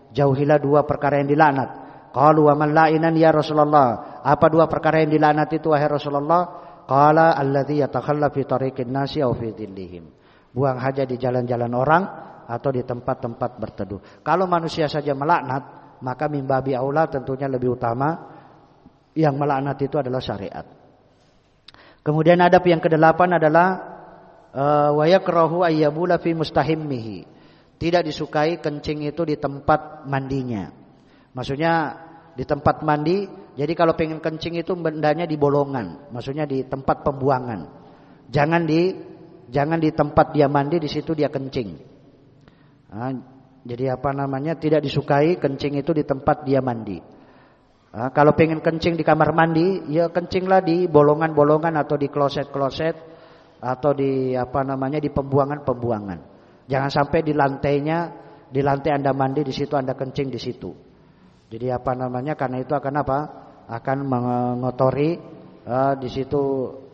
Jauhilah dua perkara yang dilaknat. Qalu wa man la'inan ya Rasulullah? Apa dua perkara yang dilaknat itu wahai Rasulullah? Qala alladzi yatakhalla fi tariqin nasi aw fi dhillihim. Buang hajat di jalan-jalan orang atau di tempat-tempat berteduh. Kalau manusia saja melaknat, maka mimbabi aula tentunya lebih utama yang melaknat itu adalah syariat. Kemudian adab yang kedelapan adalah wa yakrahu ayyabula fi mustahimmihi. Tidak disukai kencing itu di tempat mandinya. Maksudnya di tempat mandi, jadi kalau pengen kencing itu bendanya di bolongan, maksudnya di tempat pembuangan. Jangan di jangan di tempat dia mandi di situ dia kencing. Nah, jadi apa namanya tidak disukai kencing itu di tempat dia mandi. Nah, kalau pengen kencing di kamar mandi, ya kencinglah di bolongan-bolongan atau di kloset-kloset atau di apa namanya di pembuangan-pembuangan. Jangan sampai di lantainya, di lantai Anda mandi di situ Anda kencing di situ. Jadi apa namanya? Karena itu akan apa? Akan mengotori uh, di situ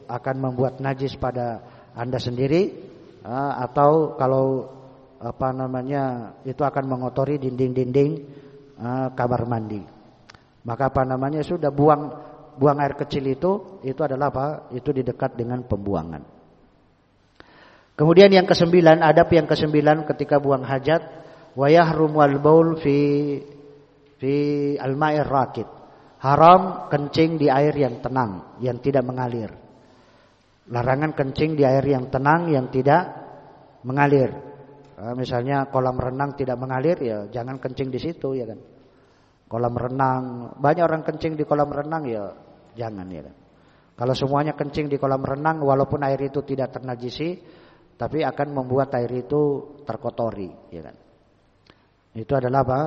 akan membuat najis pada Anda sendiri uh, atau kalau apa namanya itu akan mengotori dinding-dinding uh, kamar mandi. Maka apa namanya sudah buang buang air kecil itu itu adalah apa? Itu di dekat dengan pembuangan. Kemudian yang kesembilan, adab yang kesembilan ketika buang hajat, wayahrum wal baul fi fi al-ma'ir rakid. Haram kencing di air yang tenang, yang tidak mengalir. Larangan kencing di air yang tenang, yang tidak mengalir. Eh, misalnya kolam renang tidak mengalir ya jangan kencing di situ ya kan. Kolam renang banyak orang kencing di kolam renang ya jangan ya kan. Kalau semuanya kencing di kolam renang walaupun air itu tidak ternajisi tapi akan membuat air itu terkotori ya kan. Itu adalah apa?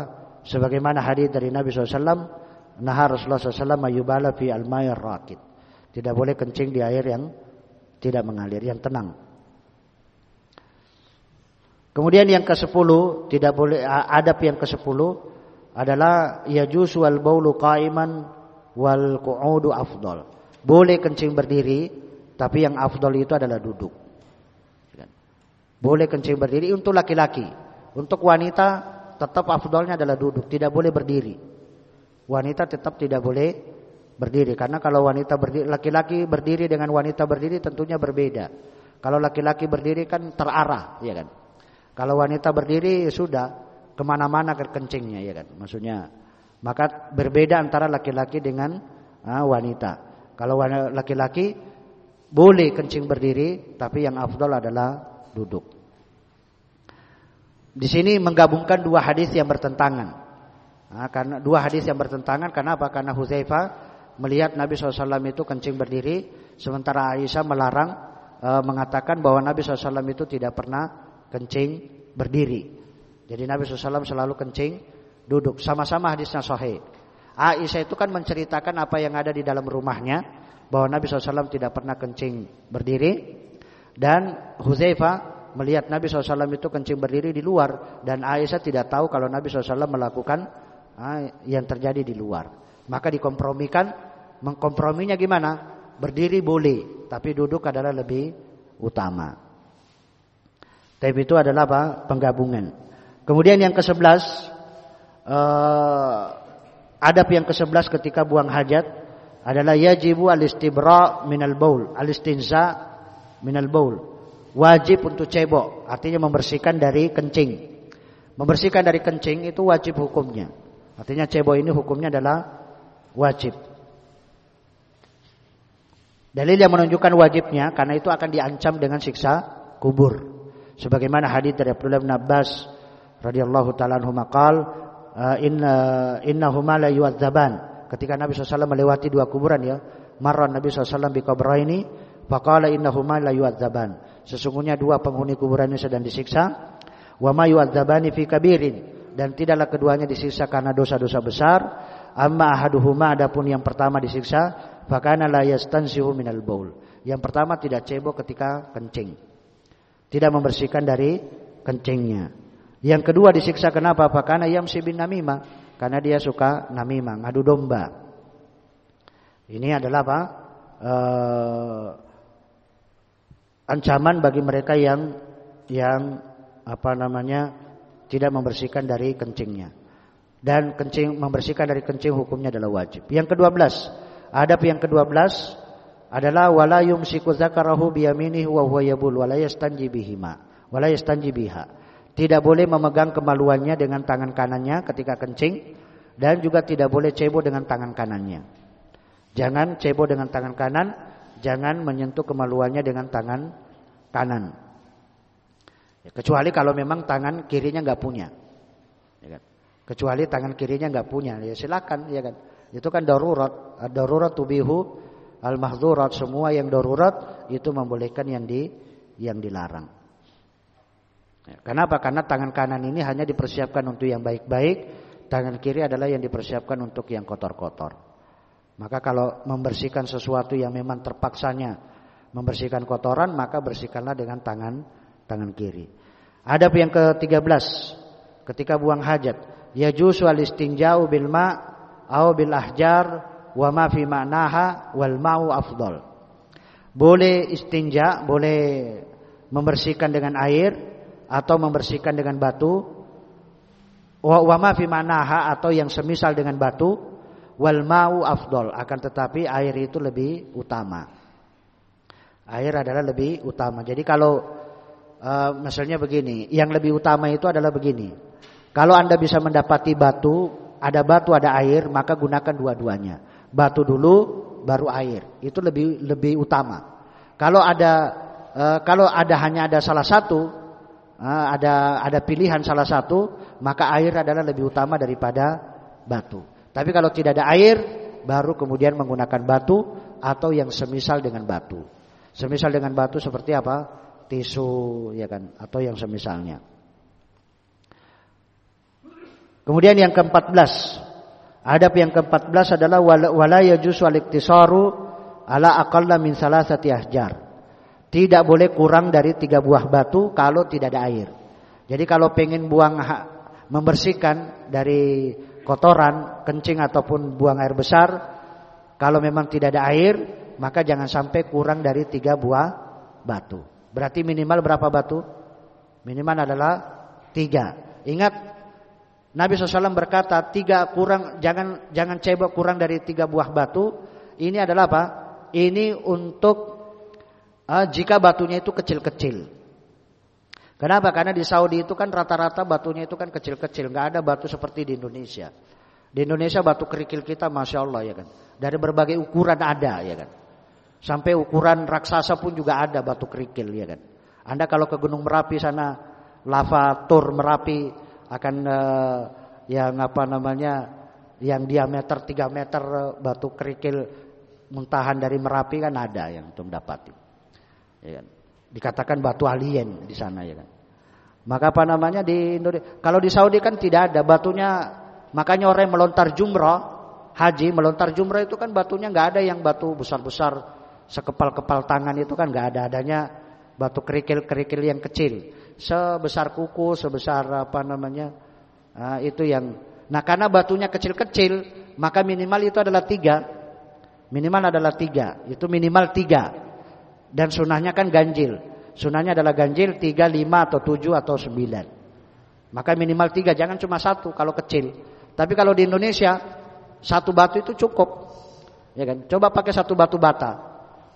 Sebagaimana hadis dari Nabi SAW Nah Rasulullah SAW mayubala fi rakit. Tidak boleh kencing di air yang tidak mengalir, yang tenang. Kemudian yang ke-10 tidak boleh adab yang ke-10 adalah yajuzu wal baulu qa'iman wal qu'udu afdal. Boleh kencing berdiri tapi yang afdal itu adalah duduk. Boleh kencing berdiri untuk laki-laki. Untuk wanita tetap afdalnya adalah duduk, tidak boleh berdiri. Wanita tetap tidak boleh berdiri karena kalau wanita berdiri laki-laki berdiri dengan wanita berdiri tentunya berbeda. Kalau laki-laki berdiri kan terarah, ya kan? Kalau wanita berdiri sudah ke mana-mana kencingnya ya kan. Maksudnya maka berbeda antara laki-laki dengan uh, wanita. Kalau laki-laki boleh kencing berdiri, tapi yang afdol adalah duduk. Di sini menggabungkan dua hadis yang bertentangan. Nah, karena dua hadis yang bertentangan karena apa? Karena Huzaifa melihat Nabi SAW itu kencing berdiri, sementara Aisyah melarang e, mengatakan bahwa Nabi SAW itu tidak pernah kencing berdiri. Jadi Nabi SAW selalu kencing duduk. Sama-sama hadisnya sahih. Aisyah itu kan menceritakan apa yang ada di dalam rumahnya. Bahwa Nabi SAW tidak pernah kencing berdiri. Dan Huzaifah melihat Nabi SAW itu kencing berdiri di luar. Dan Aisyah tidak tahu kalau Nabi SAW melakukan ah, yang terjadi di luar. Maka dikompromikan. Mengkomprominya gimana? Berdiri boleh. Tapi duduk adalah lebih utama. Tapi itu adalah apa? Penggabungan. Kemudian yang ke-11 uh, adab yang ke-11 ketika buang hajat adalah yajibu al-istibra minal baul, al-istinza minal baul. Wajib untuk cebok, artinya membersihkan dari kencing. Membersihkan dari kencing itu wajib hukumnya. Artinya cebok ini hukumnya adalah wajib. Dalil yang menunjukkan wajibnya karena itu akan diancam dengan siksa kubur. Sebagaimana hadis dari Abdullah bin Abbas radhiyallahu taala anhu maqal inna innahuma la yu'adzaban. Ketika Nabi SAW melewati dua kuburan ya, marran Nabi SAW bi qabraini faqala innahuma la yu'adzaban. Sesungguhnya dua penghuni kuburan ini sedang disiksa. Wa ma yu'adzabani fi kabirin dan tidaklah keduanya disiksa karena dosa-dosa besar. Amma ahaduhuma adapun yang pertama disiksa Fakana la yastansihu minal baul. Yang pertama tidak cebok ketika kencing. Tidak membersihkan dari kencingnya. Yang kedua disiksa kenapa? Fakana yamsi bin namima. Karena dia suka namima, ngadu domba. Ini adalah apa? Uh, ancaman bagi mereka yang yang apa namanya tidak membersihkan dari kencingnya. Dan kencing membersihkan dari kencing hukumnya adalah wajib. Yang kedua belas Adab yang ke-12 adalah wala yumsiku zakarahu biyaminihi wa huwa yabul wala yastanji bihima wala biha. Tidak boleh memegang kemaluannya dengan tangan kanannya ketika kencing dan juga tidak boleh cebo dengan tangan kanannya. Jangan cebo dengan tangan kanan, jangan menyentuh kemaluannya dengan tangan kanan. Ya, kecuali kalau memang tangan kirinya nggak punya. Ya kan? Kecuali tangan kirinya nggak punya, ya silakan, ya kan. Itu kan darurat. Darurat tubihu al-mahzurat. Semua yang darurat itu membolehkan yang di yang dilarang. Ya, kenapa? Karena tangan kanan ini hanya dipersiapkan untuk yang baik-baik. Tangan kiri adalah yang dipersiapkan untuk yang kotor-kotor. Maka kalau membersihkan sesuatu yang memang terpaksanya membersihkan kotoran, maka bersihkanlah dengan tangan tangan kiri. Adab yang ke-13 ketika buang hajat, yajuzu al-istinja'u bil ma' au bil ahjar wa ma fi ma'naha wal ma'u afdal. Boleh istinja, boleh membersihkan dengan air atau membersihkan dengan batu. Wa ma fi ma'naha atau yang semisal dengan batu wal ma'u afdal. Akan tetapi air itu lebih utama. Air adalah lebih utama. Jadi kalau uh, misalnya begini, yang lebih utama itu adalah begini. Kalau Anda bisa mendapati batu ada batu ada air maka gunakan dua-duanya. Batu dulu baru air. Itu lebih lebih utama. Kalau ada e, kalau ada hanya ada salah satu e, ada ada pilihan salah satu maka air adalah lebih utama daripada batu. Tapi kalau tidak ada air baru kemudian menggunakan batu atau yang semisal dengan batu. Semisal dengan batu seperti apa? Tisu ya kan atau yang semisalnya. Kemudian yang ke-14. Adab yang ke-14 adalah wala yajuzu al-iktisaru ala aqalla min salasati ahjar. Tidak boleh kurang dari tiga buah batu kalau tidak ada air. Jadi kalau pengen buang membersihkan dari kotoran, kencing ataupun buang air besar, kalau memang tidak ada air, maka jangan sampai kurang dari tiga buah batu. Berarti minimal berapa batu? Minimal adalah tiga. Ingat Nabi SAW berkata tiga kurang jangan jangan cebok kurang dari tiga buah batu. Ini adalah apa? Ini untuk uh, jika batunya itu kecil-kecil. Kenapa? Karena di Saudi itu kan rata-rata batunya itu kan kecil-kecil, nggak ada batu seperti di Indonesia. Di Indonesia batu kerikil kita, masya Allah ya kan. Dari berbagai ukuran ada ya kan. Sampai ukuran raksasa pun juga ada batu kerikil ya kan. Anda kalau ke Gunung Merapi sana, lava tur Merapi akan uh, yang apa namanya yang diameter 3 meter eh, batu kerikil muntahan dari Merapi kan ada yang untuk mendapati. Ya kan? Dikatakan batu alien di sana ya kan. Maka apa namanya di Indonesia? Kalau di Saudi kan tidak ada batunya. Makanya orang yang melontar jumrah, haji melontar jumrah itu kan batunya nggak ada yang batu besar-besar sekepal-kepal tangan itu kan nggak ada adanya batu kerikil-kerikil yang kecil sebesar kuku sebesar apa namanya nah, itu yang nah karena batunya kecil-kecil maka minimal itu adalah tiga minimal adalah tiga itu minimal tiga dan sunahnya kan ganjil Sunahnya adalah ganjil tiga, lima atau tujuh atau sembilan. Maka minimal tiga, jangan cuma satu kalau kecil. Tapi kalau di Indonesia satu batu itu cukup. Ya kan? Coba pakai satu batu bata.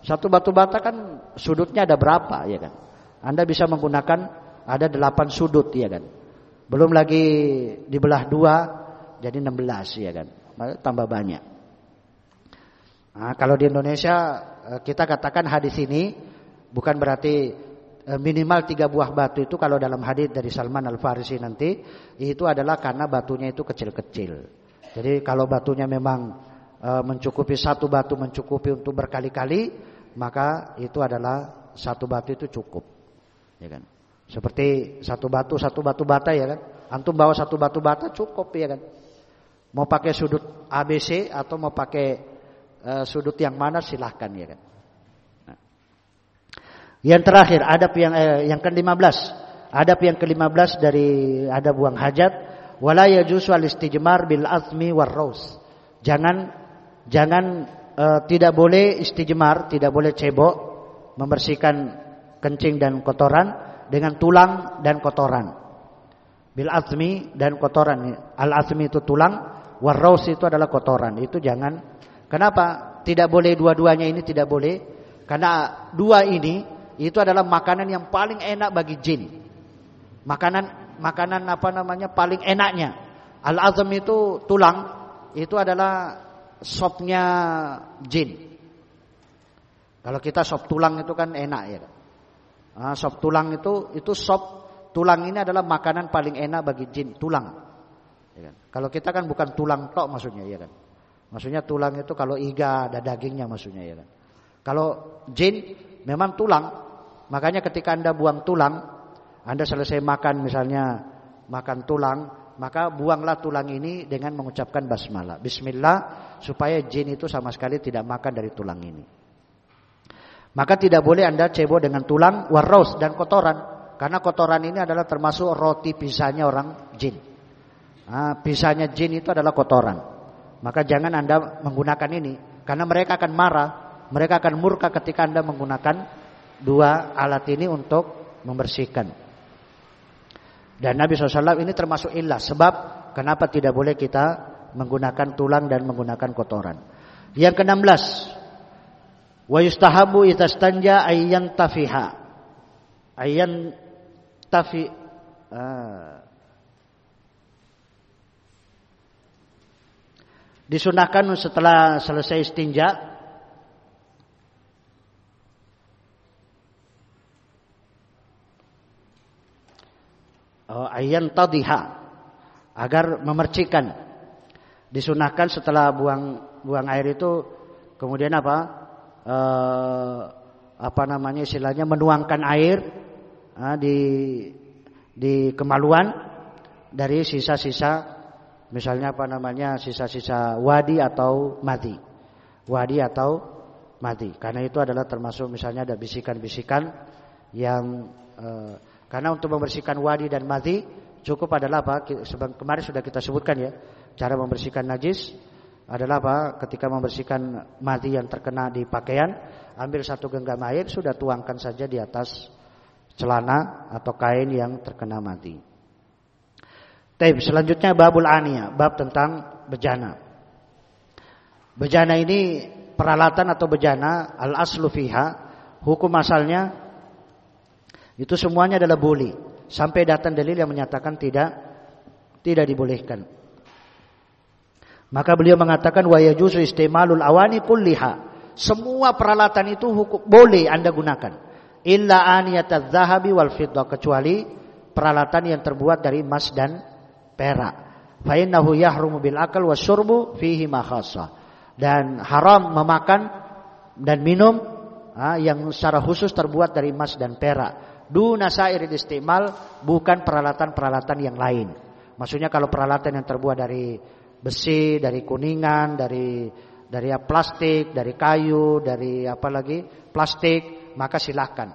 Satu batu bata kan sudutnya ada berapa, ya kan? Anda bisa menggunakan ada delapan sudut, ya kan? Belum lagi dibelah dua jadi enam belas, ya kan? Tambah banyak. Nah, kalau di Indonesia kita katakan hadis ini bukan berarti Eh, minimal tiga buah batu itu kalau dalam hadis dari Salman Al Farisi nanti itu adalah karena batunya itu kecil-kecil. Jadi kalau batunya memang e, mencukupi satu batu mencukupi untuk berkali-kali maka itu adalah satu batu itu cukup, ya kan? Seperti satu batu satu batu bata ya kan? Antum bawa satu batu bata cukup ya kan? Mau pakai sudut ABC atau mau pakai e, sudut yang mana silahkan ya kan? Yang terakhir adab yang eh, yang ke-15. Adab yang ke-15 dari adab buang hajat wala yajuzu al-istijmar bil azmi war raus. Jangan jangan eh, tidak boleh istijmar, tidak boleh cebok membersihkan kencing dan kotoran dengan tulang dan kotoran. Bil azmi dan kotoran. Al azmi itu tulang, war raus itu adalah kotoran. Itu jangan. Kenapa? Tidak boleh dua-duanya ini tidak boleh. Karena dua ini itu adalah makanan yang paling enak bagi jin. Makanan makanan apa namanya paling enaknya. Al azam itu tulang, itu adalah sopnya jin. Kalau kita sop tulang itu kan enak ya. Nah, sop tulang itu itu sop tulang ini adalah makanan paling enak bagi jin tulang. Ya kan? Kalau kita kan bukan tulang tok maksudnya ya kan. Maksudnya tulang itu kalau iga ada dagingnya maksudnya ya kan. Kalau jin memang tulang Makanya ketika Anda buang tulang, Anda selesai makan misalnya makan tulang, maka buanglah tulang ini dengan mengucapkan basmalah. Bismillah supaya jin itu sama sekali tidak makan dari tulang ini. Maka tidak boleh Anda cebo dengan tulang, waros dan kotoran. Karena kotoran ini adalah termasuk roti pisahnya orang jin. Nah, pisahnya jin itu adalah kotoran. Maka jangan Anda menggunakan ini. Karena mereka akan marah. Mereka akan murka ketika Anda menggunakan dua alat ini untuk membersihkan. Dan Nabi SAW ini termasuk ilah sebab kenapa tidak boleh kita menggunakan tulang dan menggunakan kotoran. Yang ke-16 wa yustahabu itastanja ayyan tafiha. Ayyan tafi ah. Disunahkan setelah selesai istinja. Oh, ayan tadiha. Agar memercikan. Disunahkan setelah buang buang air itu kemudian apa? E, apa namanya istilahnya menuangkan air eh, di di kemaluan dari sisa-sisa misalnya apa namanya sisa-sisa wadi atau mati wadi atau mati karena itu adalah termasuk misalnya ada bisikan-bisikan yang e, karena untuk membersihkan wadi dan madhi cukup adalah apa? Kemarin sudah kita sebutkan ya. Cara membersihkan najis adalah apa? Ketika membersihkan madhi yang terkena di pakaian, ambil satu genggam air sudah tuangkan saja di atas celana atau kain yang terkena madhi. Taib selanjutnya babul aniyah, bab tentang bejana. Bejana ini peralatan atau bejana al aslu fiha, hukum asalnya itu semuanya adalah boleh sampai datang dalil yang menyatakan tidak tidak dibolehkan. Maka beliau mengatakan wa yajuzu istimalul awani kulliha. Semua peralatan itu hukum, boleh Anda gunakan. Illa aniyatadz zahabi wal fiddah kecuali peralatan yang terbuat dari emas dan perak. Fa innahu yahrumu bil akal wasyurbu fihi ma Dan haram memakan dan minum yang secara khusus terbuat dari emas dan perak Duna sairil istimal bukan peralatan-peralatan yang lain. Maksudnya kalau peralatan yang terbuat dari besi, dari kuningan, dari dari plastik, dari kayu, dari apa lagi plastik, maka silahkan.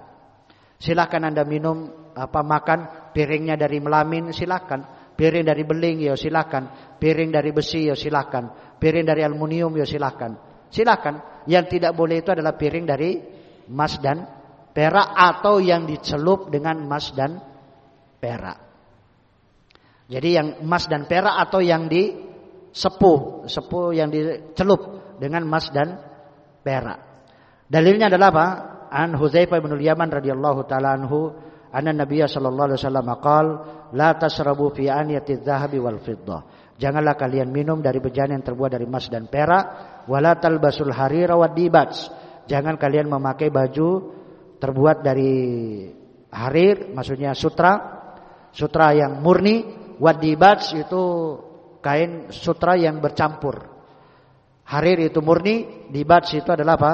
Silahkan anda minum apa makan piringnya dari melamin silahkan. Piring dari beling ya silahkan. Piring dari besi ya silahkan. Piring dari aluminium ya silahkan. Silahkan. Yang tidak boleh itu adalah piring dari emas dan perak atau yang dicelup dengan emas dan perak. Jadi yang emas dan perak atau yang di sepuh, sepuh yang dicelup dengan emas dan perak. Dalilnya adalah apa? An Hudzaifah bin Yaman radhiyallahu taala anhu, anna Nabiy sallallahu alaihi wasallam qaal, la tasrabu fi aniyati dzahabi wal fiddah. Janganlah kalian minum dari bejana yang terbuat dari emas dan perak, wala talbasul harira wad. Jangan kalian memakai baju terbuat dari harir, maksudnya sutra, sutra yang murni, wad dibats itu kain sutra yang bercampur. Harir itu murni, dibats itu adalah apa?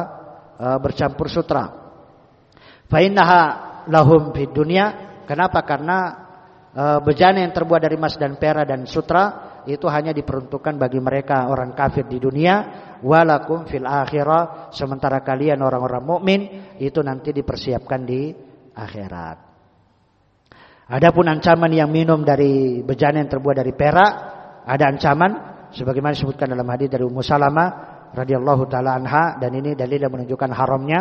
E, bercampur sutra. Fa lahum fid dunya. Kenapa? Karena bejana yang terbuat dari emas dan perak dan sutra itu hanya diperuntukkan bagi mereka orang kafir di dunia. Walakum fil akhirah sementara kalian orang-orang mukmin itu nanti dipersiapkan di akhirat. Adapun ancaman yang minum dari bejana yang terbuat dari perak ada ancaman sebagaimana disebutkan dalam hadis dari Ummu Salamah radhiyallahu taala anha dan ini dalil yang menunjukkan haramnya.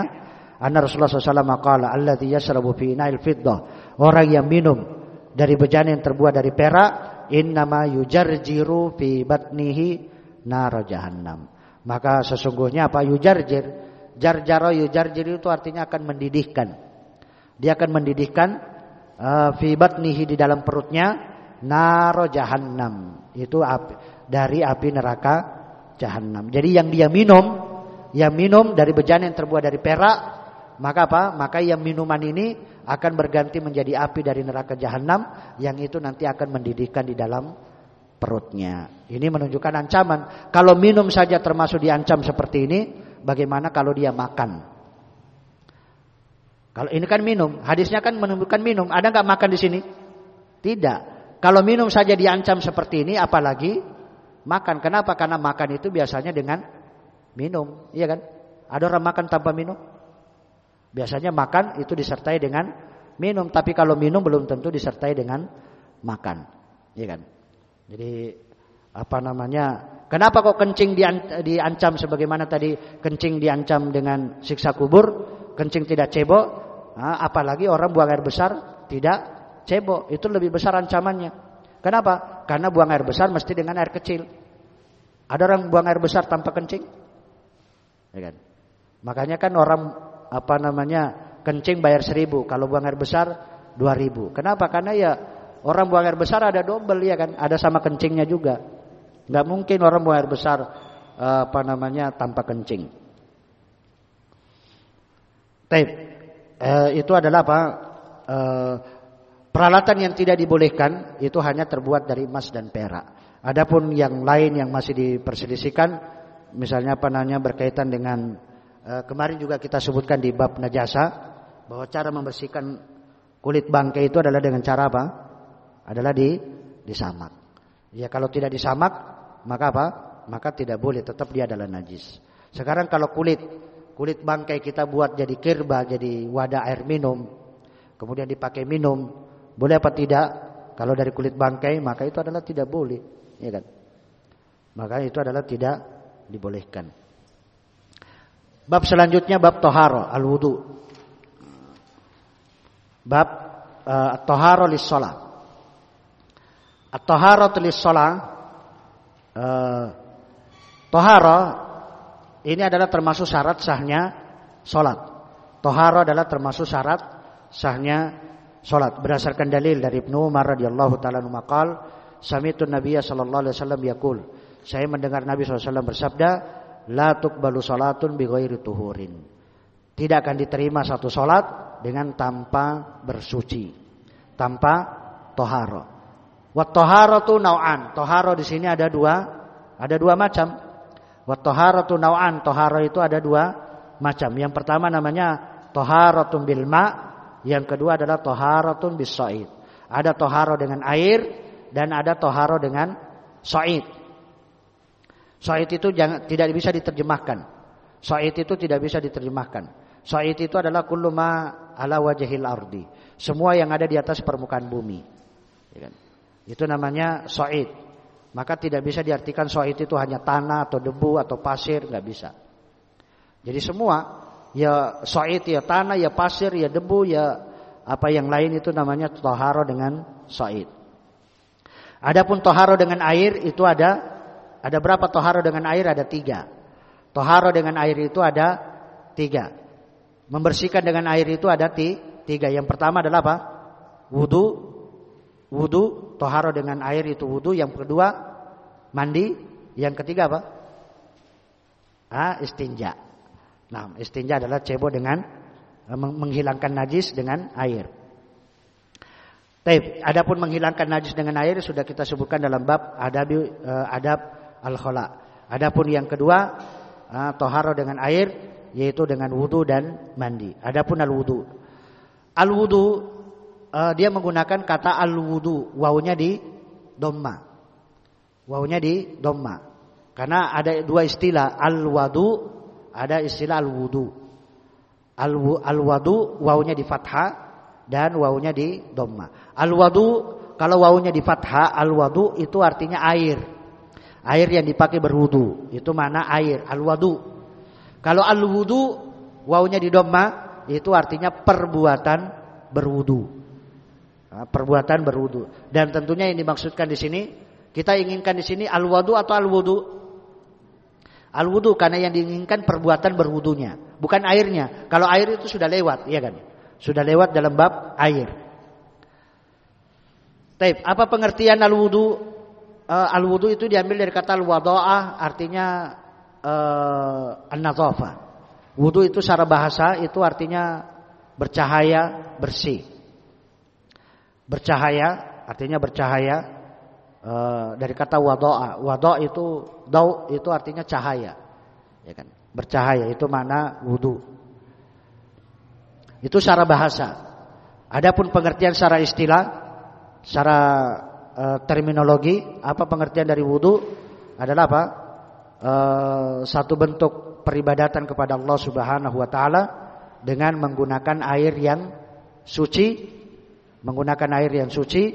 Anna Rasulullah SAW qala alladzi yashrabu fi ina'il fiddah. Orang yang minum dari bejana yang terbuat dari perak innama yujarjiru fi batnihi nar jahannam maka sesungguhnya apa yujarjir jarjaro yujarjir itu artinya akan mendidihkan dia akan mendidihkan uh, fi batnihi di dalam perutnya naro jahannam itu api dari api neraka jahanam. Jadi yang dia minum, yang minum dari bejana yang terbuat dari perak, maka apa? Maka yang minuman ini akan berganti menjadi api dari neraka jahanam yang itu nanti akan mendidihkan di dalam perutnya. Ini menunjukkan ancaman. Kalau minum saja termasuk diancam seperti ini, bagaimana kalau dia makan? Kalau ini kan minum, hadisnya kan menunjukkan minum. Ada nggak makan di sini? Tidak. Kalau minum saja diancam seperti ini, apalagi makan. Kenapa? Karena makan itu biasanya dengan minum, iya kan? Ada orang makan tanpa minum? Biasanya makan itu disertai dengan minum, tapi kalau minum belum tentu disertai dengan makan, iya kan? Jadi apa namanya? Kenapa kok kencing diancam sebagaimana tadi kencing diancam dengan siksa kubur, kencing tidak cebok, nah, apalagi orang buang air besar tidak cebok, itu lebih besar ancamannya. Kenapa? Karena buang air besar mesti dengan air kecil. Ada orang buang air besar tanpa kencing? Ya kan? Makanya kan orang apa namanya kencing bayar seribu, kalau buang air besar dua ribu. Kenapa? Karena ya orang buang air besar ada double ya kan, ada sama kencingnya juga. Gak mungkin orang buang air besar apa namanya tanpa kencing. Taib. Eh, itu adalah apa? Eh, Peralatan yang tidak dibolehkan itu hanya terbuat dari emas dan perak. Adapun yang lain yang masih diperselisihkan, misalnya apa berkaitan dengan kemarin juga kita sebutkan di bab najasa bahwa cara membersihkan kulit bangkai itu adalah dengan cara apa? Adalah di disamak. Ya kalau tidak disamak, maka apa? Maka tidak boleh, tetap dia adalah najis. Sekarang kalau kulit kulit bangkai kita buat jadi kirba, jadi wadah air minum, kemudian dipakai minum, boleh apa tidak? Kalau dari kulit bangkai maka itu adalah tidak boleh, ya kan? Maka itu adalah tidak dibolehkan. Bab selanjutnya bab toharo al wudu. Bab uh, toharo lis sholat. At-toharo lis sholat. Uh, toharo ini adalah termasuk syarat sahnya sholat. Toharo adalah termasuk syarat sahnya salat berdasarkan dalil dari Ibnu Umar radhiyallahu taala maqal sami'tu nabiyya sallallahu alaihi wasallam yaqul saya mendengar Nabi SAW bersabda la tuqbalu salatun bi tuhurin. Tidak akan diterima satu salat dengan tanpa bersuci tanpa toharo. Wa toharatu nau'an. Toharo di sini ada dua ada dua macam. Wa toharatu nau'an. Toharo itu ada dua macam. Yang pertama namanya toharatun bil ma' yang kedua adalah toharatun bis soid. Ada toharo dengan air dan ada toharo dengan soid. Soid itu jangan tidak bisa diterjemahkan. Soid itu tidak bisa diterjemahkan. Soid itu adalah kuluma ala wajahil ardi. Semua yang ada di atas permukaan bumi. Ya kan? Itu namanya soid. Maka tidak bisa diartikan soid itu hanya tanah atau debu atau pasir, nggak bisa. Jadi semua ya soid ya tanah ya pasir ya debu ya apa yang lain itu namanya toharo dengan soid. Adapun toharo dengan air itu ada ada berapa toharo dengan air ada tiga. Toharo dengan air itu ada tiga. Membersihkan dengan air itu ada tiga. Yang pertama adalah apa? Wudhu, wudhu, toharo dengan air itu wudhu. Yang kedua mandi. Yang ketiga apa? Ah, istinja. Nah, istinja adalah cebo dengan eh, menghilangkan najis dengan air. Taib. Adapun menghilangkan najis dengan air sudah kita sebutkan dalam bab adab uh, adab al khala. Adapun yang kedua toharo dengan air yaitu dengan wudu dan mandi. Adapun al-wudu. Al-wudu uh, dia menggunakan kata al-wudu, wawunya di dhamma. Wawunya di dhamma. Karena ada dua istilah, al-wadu, ada istilah al-wudu. Al-wadu wawunya di fathah dan wawunya di dhamma. Al-wadu kalau wawunya di fathah, al-wadu itu artinya air. Air yang dipakai berwudu, itu mana air, al-wadu. Kalau al-wudu wawunya di dhamma itu artinya perbuatan berwudu. Perbuatan berwudu. Dan tentunya yang dimaksudkan di sini kita inginkan di sini al-wudu atau al-wudu? Al-wudu karena yang diinginkan perbuatan berwudunya, bukan airnya. Kalau air itu sudah lewat, iya kan? Sudah lewat dalam bab air. Taib, apa pengertian al-wudu? Uh, al-wudu itu diambil dari kata al-wada'ah artinya uh, an-nadhafa. Wudu itu secara bahasa itu artinya bercahaya, bersih. Bercahaya artinya bercahaya uh, dari kata wadoa. Wadoa itu dau itu artinya cahaya. Ya kan? Bercahaya itu mana wudu. Itu secara bahasa. Adapun pengertian secara istilah, secara uh, terminologi, apa pengertian dari wudu adalah apa? uh, satu bentuk peribadatan kepada Allah Subhanahu wa taala dengan menggunakan air yang suci, menggunakan air yang suci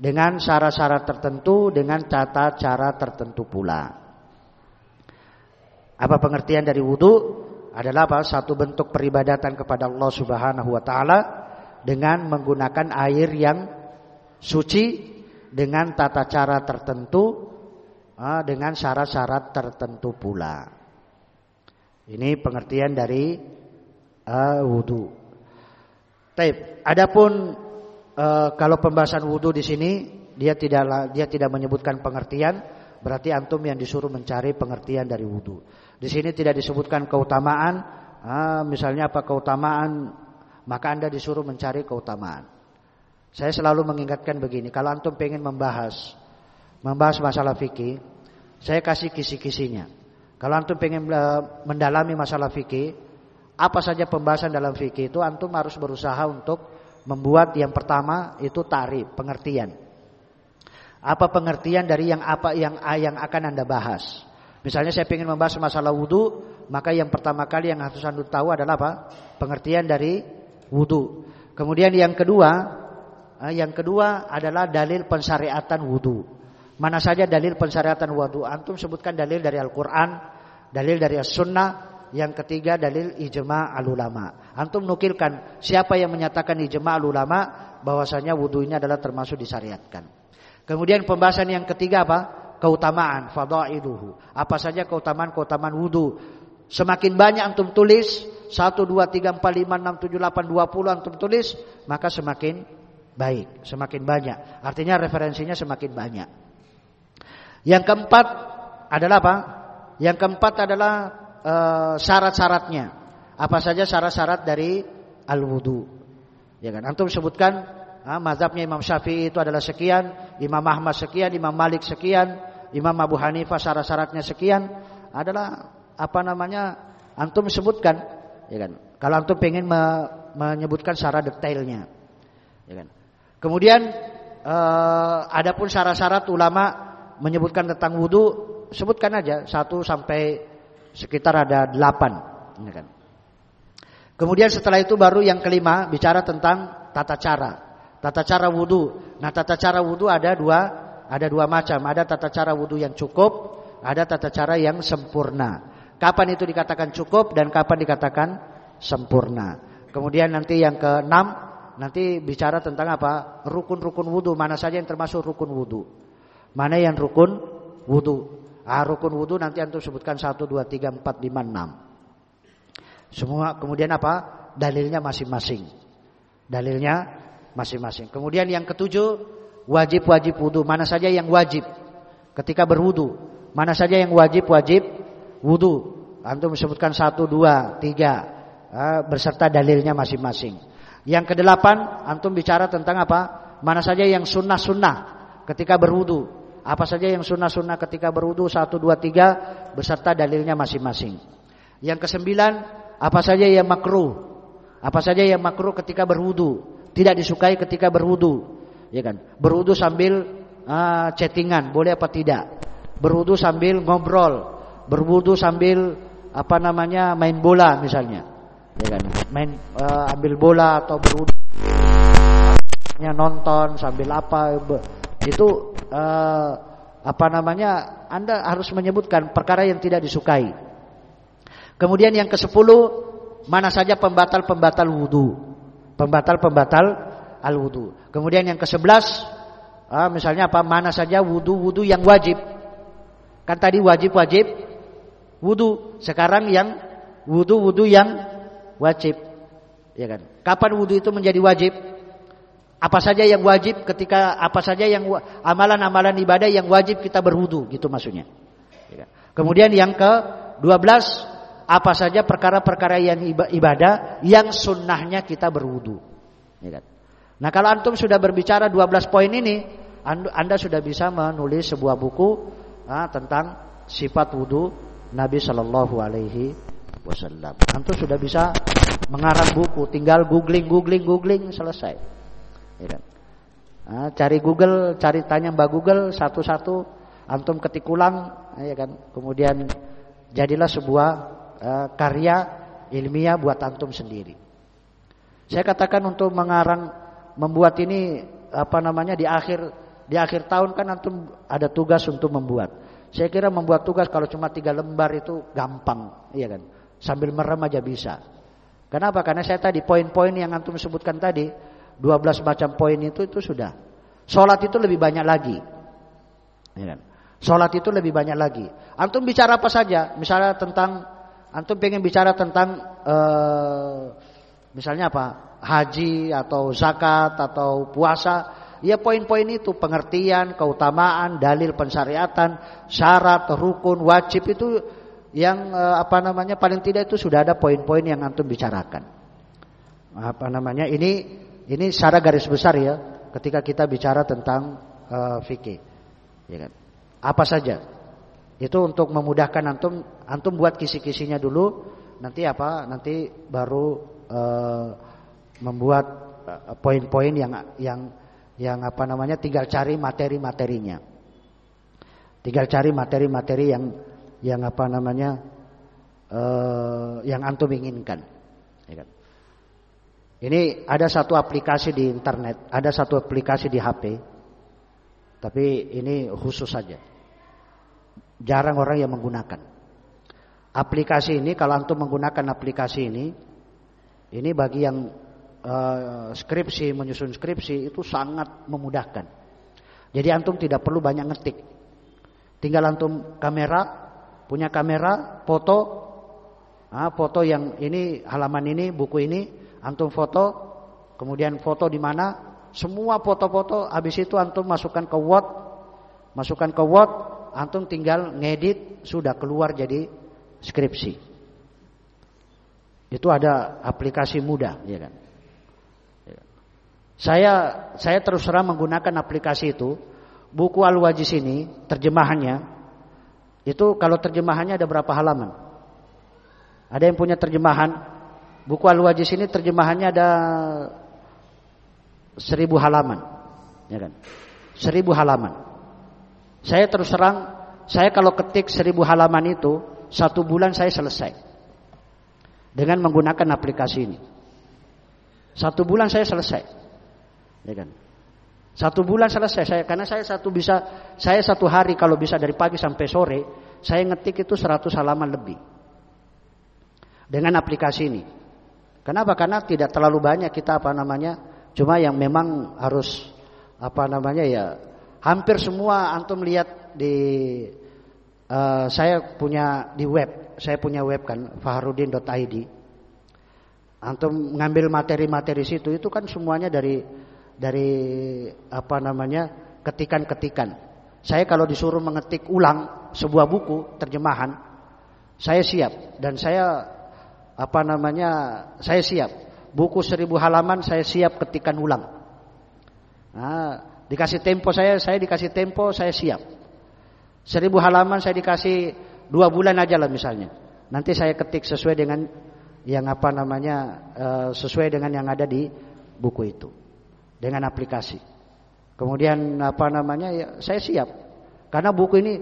dengan syarat-syarat tertentu dengan tata cara tertentu pula. Apa pengertian dari wudhu? Adalah apa? Satu bentuk peribadatan kepada Allah Subhanahu wa taala dengan menggunakan air yang suci dengan tata cara tertentu Ah, dengan syarat-syarat tertentu pula. Ini pengertian dari uh, wudhu. Taib. Adapun uh, kalau pembahasan wudhu di sini dia tidak dia tidak menyebutkan pengertian, berarti antum yang disuruh mencari pengertian dari wudhu. Di sini tidak disebutkan keutamaan, uh, misalnya apa keutamaan, maka anda disuruh mencari keutamaan. Saya selalu mengingatkan begini, kalau antum pengen membahas membahas masalah fikih, saya kasih kisi-kisinya. Kalau antum pengen eh, mendalami masalah fikih, apa saja pembahasan dalam fikih itu antum harus berusaha untuk membuat yang pertama itu tarif, pengertian. Apa pengertian dari yang apa yang yang akan Anda bahas? Misalnya saya ingin membahas masalah wudhu, maka yang pertama kali yang harus Anda tahu adalah apa? Pengertian dari wudhu. Kemudian yang kedua, yang kedua adalah dalil pensyariatan wudhu. Mana saja dalil pensyariatan wudhu? Antum sebutkan dalil dari Al-Quran, dalil dari As-Sunnah. Yang ketiga dalil ijma al-ulama. Antum nukilkan siapa yang menyatakan ijma al-ulama bahwasanya wudhu adalah termasuk disyariatkan. Kemudian pembahasan yang ketiga apa? Keutamaan, fadailuhu. Apa saja keutamaan-keutamaan wudhu. Semakin banyak antum tulis, 1, 2, 3, 4, 5, 6, 7, 8, 20 antum tulis, maka semakin baik, semakin banyak. Artinya referensinya semakin banyak. Yang keempat adalah apa? Yang keempat adalah e, syarat-syaratnya. Apa saja syarat-syarat dari al-wudu? Ya kan? Antum sebutkan ah, mazhabnya Imam Syafi'i itu adalah sekian, Imam Ahmad sekian, Imam Malik sekian, Imam Abu Hanifah syarat-syaratnya sekian adalah apa namanya? Antum sebutkan, ya kan? Kalau antum pengen me menyebutkan secara detailnya. Ya kan? Kemudian eh, adapun syarat-syarat ulama menyebutkan tentang wudhu, sebutkan aja satu sampai sekitar ada delapan. Kan? Kemudian setelah itu baru yang kelima bicara tentang tata cara. Tata cara wudhu. Nah tata cara wudhu ada dua, ada dua macam. Ada tata cara wudhu yang cukup, ada tata cara yang sempurna. Kapan itu dikatakan cukup dan kapan dikatakan sempurna. Kemudian nanti yang keenam nanti bicara tentang apa? Rukun-rukun wudhu. Mana saja yang termasuk rukun wudhu. Mana yang rukun wudhu. Ah, rukun wudhu nanti antum sebutkan satu, dua, tiga, empat, lima, enam. Semua kemudian apa? Dalilnya masing-masing. Dalilnya masing-masing. Kemudian yang ketujuh wajib-wajib wudhu. Mana saja yang wajib ketika berwudhu. Mana saja yang wajib-wajib wudhu. Antum sebutkan satu, dua, tiga, uh, beserta dalilnya masing-masing. Yang kedelapan, antum bicara tentang apa? Mana saja yang sunnah-sunnah ketika berwudhu. Apa saja yang sunnah-sunnah ketika berwudhu satu, dua, tiga, beserta dalilnya masing-masing. Yang kesembilan, apa saja yang makruh, apa saja yang makruh ketika berwudhu, tidak disukai ketika berwudhu, ya kan? Berwudhu sambil uh, chattingan, boleh apa tidak? Berwudhu sambil ngobrol, berwudu sambil apa namanya main bola misalnya, ya kan? Main uh, ambil bola atau berwudu nonton sambil apa itu uh, apa namanya Anda harus menyebutkan perkara yang tidak disukai. Kemudian yang ke-10 mana saja pembatal-pembatal wudu. Pembatal-pembatal al-wudu. Kemudian yang ke-11 uh, misalnya apa? Mana saja wudu-wudu yang wajib. Kan tadi wajib-wajib wudu. Sekarang yang wudu-wudu yang wajib. Ya kan? Kapan wudu itu menjadi wajib? Apa saja yang wajib ketika apa saja yang amalan-amalan ibadah yang wajib kita berwudu gitu maksudnya. Ya kan? Kemudian yang ke 12 apa saja perkara-perkara yang ibadah yang sunnahnya kita berwudu. Ya kan? Nah kalau antum sudah berbicara 12 poin ini, anda sudah bisa menulis sebuah buku ah, tentang sifat wudu Nabi Shallallahu Alaihi Wasallam. Antum sudah bisa mengarang buku, tinggal googling, googling, googling, selesai. Ya? Nah, cari Google, cari tanya Mbak Google satu-satu, antum ketik ulang, ya kan? Kemudian jadilah sebuah uh, karya ilmiah buat antum sendiri. Saya katakan untuk mengarang, membuat ini apa namanya di akhir di akhir tahun kan antum ada tugas untuk membuat. Saya kira membuat tugas kalau cuma tiga lembar itu gampang, iya kan? Sambil merem aja bisa. Kenapa? Karena saya tadi poin-poin yang antum sebutkan tadi, 12 macam poin itu itu sudah. Sholat itu lebih banyak lagi. Ya kan? Sholat itu lebih banyak lagi. Antum bicara apa saja, misalnya tentang antum pengen bicara tentang uh, misalnya apa? Haji atau zakat atau puasa, Ya poin-poin itu pengertian, keutamaan, dalil pensyariatan, syarat, rukun, wajib itu yang eh, apa namanya paling tidak itu sudah ada poin-poin yang antum bicarakan. Apa namanya? Ini ini secara garis besar ya ketika kita bicara tentang uh, fikih. Ya kan? Apa saja? Itu untuk memudahkan antum antum buat kisi-kisinya dulu nanti apa? Nanti baru uh, membuat poin-poin yang yang yang apa namanya tinggal cari materi-materinya. Tinggal cari materi-materi yang yang apa namanya uh, yang antum inginkan. Ya kan? Ini ada satu aplikasi di internet, ada satu aplikasi di HP. Tapi ini khusus saja. Jarang orang yang menggunakan. Aplikasi ini kalau antum menggunakan aplikasi ini ini bagi yang uh, skripsi, menyusun skripsi itu sangat memudahkan. Jadi antum tidak perlu banyak ngetik. Tinggal antum kamera, punya kamera, foto, ah, foto yang ini halaman ini, buku ini, antum foto, kemudian foto di mana, semua foto-foto, habis itu antum masukkan ke Word, masukkan ke Word, antum tinggal ngedit, sudah keluar jadi skripsi. Itu ada aplikasi mudah, ya kan? Saya saya terus terang menggunakan aplikasi itu. Buku Al-Wajiz ini terjemahannya itu kalau terjemahannya ada berapa halaman? Ada yang punya terjemahan? Buku Al-Wajiz ini terjemahannya ada seribu halaman, ya kan? Seribu halaman. Saya terus terang, saya kalau ketik seribu halaman itu satu bulan saya selesai dengan menggunakan aplikasi ini. Satu bulan saya selesai, ya kan? Satu bulan selesai saya karena saya satu bisa saya satu hari kalau bisa dari pagi sampai sore saya ngetik itu 100 halaman lebih dengan aplikasi ini. Kenapa? Karena tidak terlalu banyak kita apa namanya, cuma yang memang harus apa namanya ya, hampir semua antum lihat di uh, saya punya di web, saya punya web kan faharudin.id. Antum ngambil materi-materi situ itu kan semuanya dari dari apa namanya ketikan-ketikan. Saya kalau disuruh mengetik ulang sebuah buku terjemahan, saya siap. Dan saya apa namanya saya siap. Buku seribu halaman saya siap ketikan ulang. Nah, dikasih tempo saya saya dikasih tempo saya siap. Seribu halaman saya dikasih dua bulan aja lah misalnya. Nanti saya ketik sesuai dengan yang apa namanya uh, sesuai dengan yang ada di buku itu dengan aplikasi kemudian apa namanya ya, saya siap karena buku ini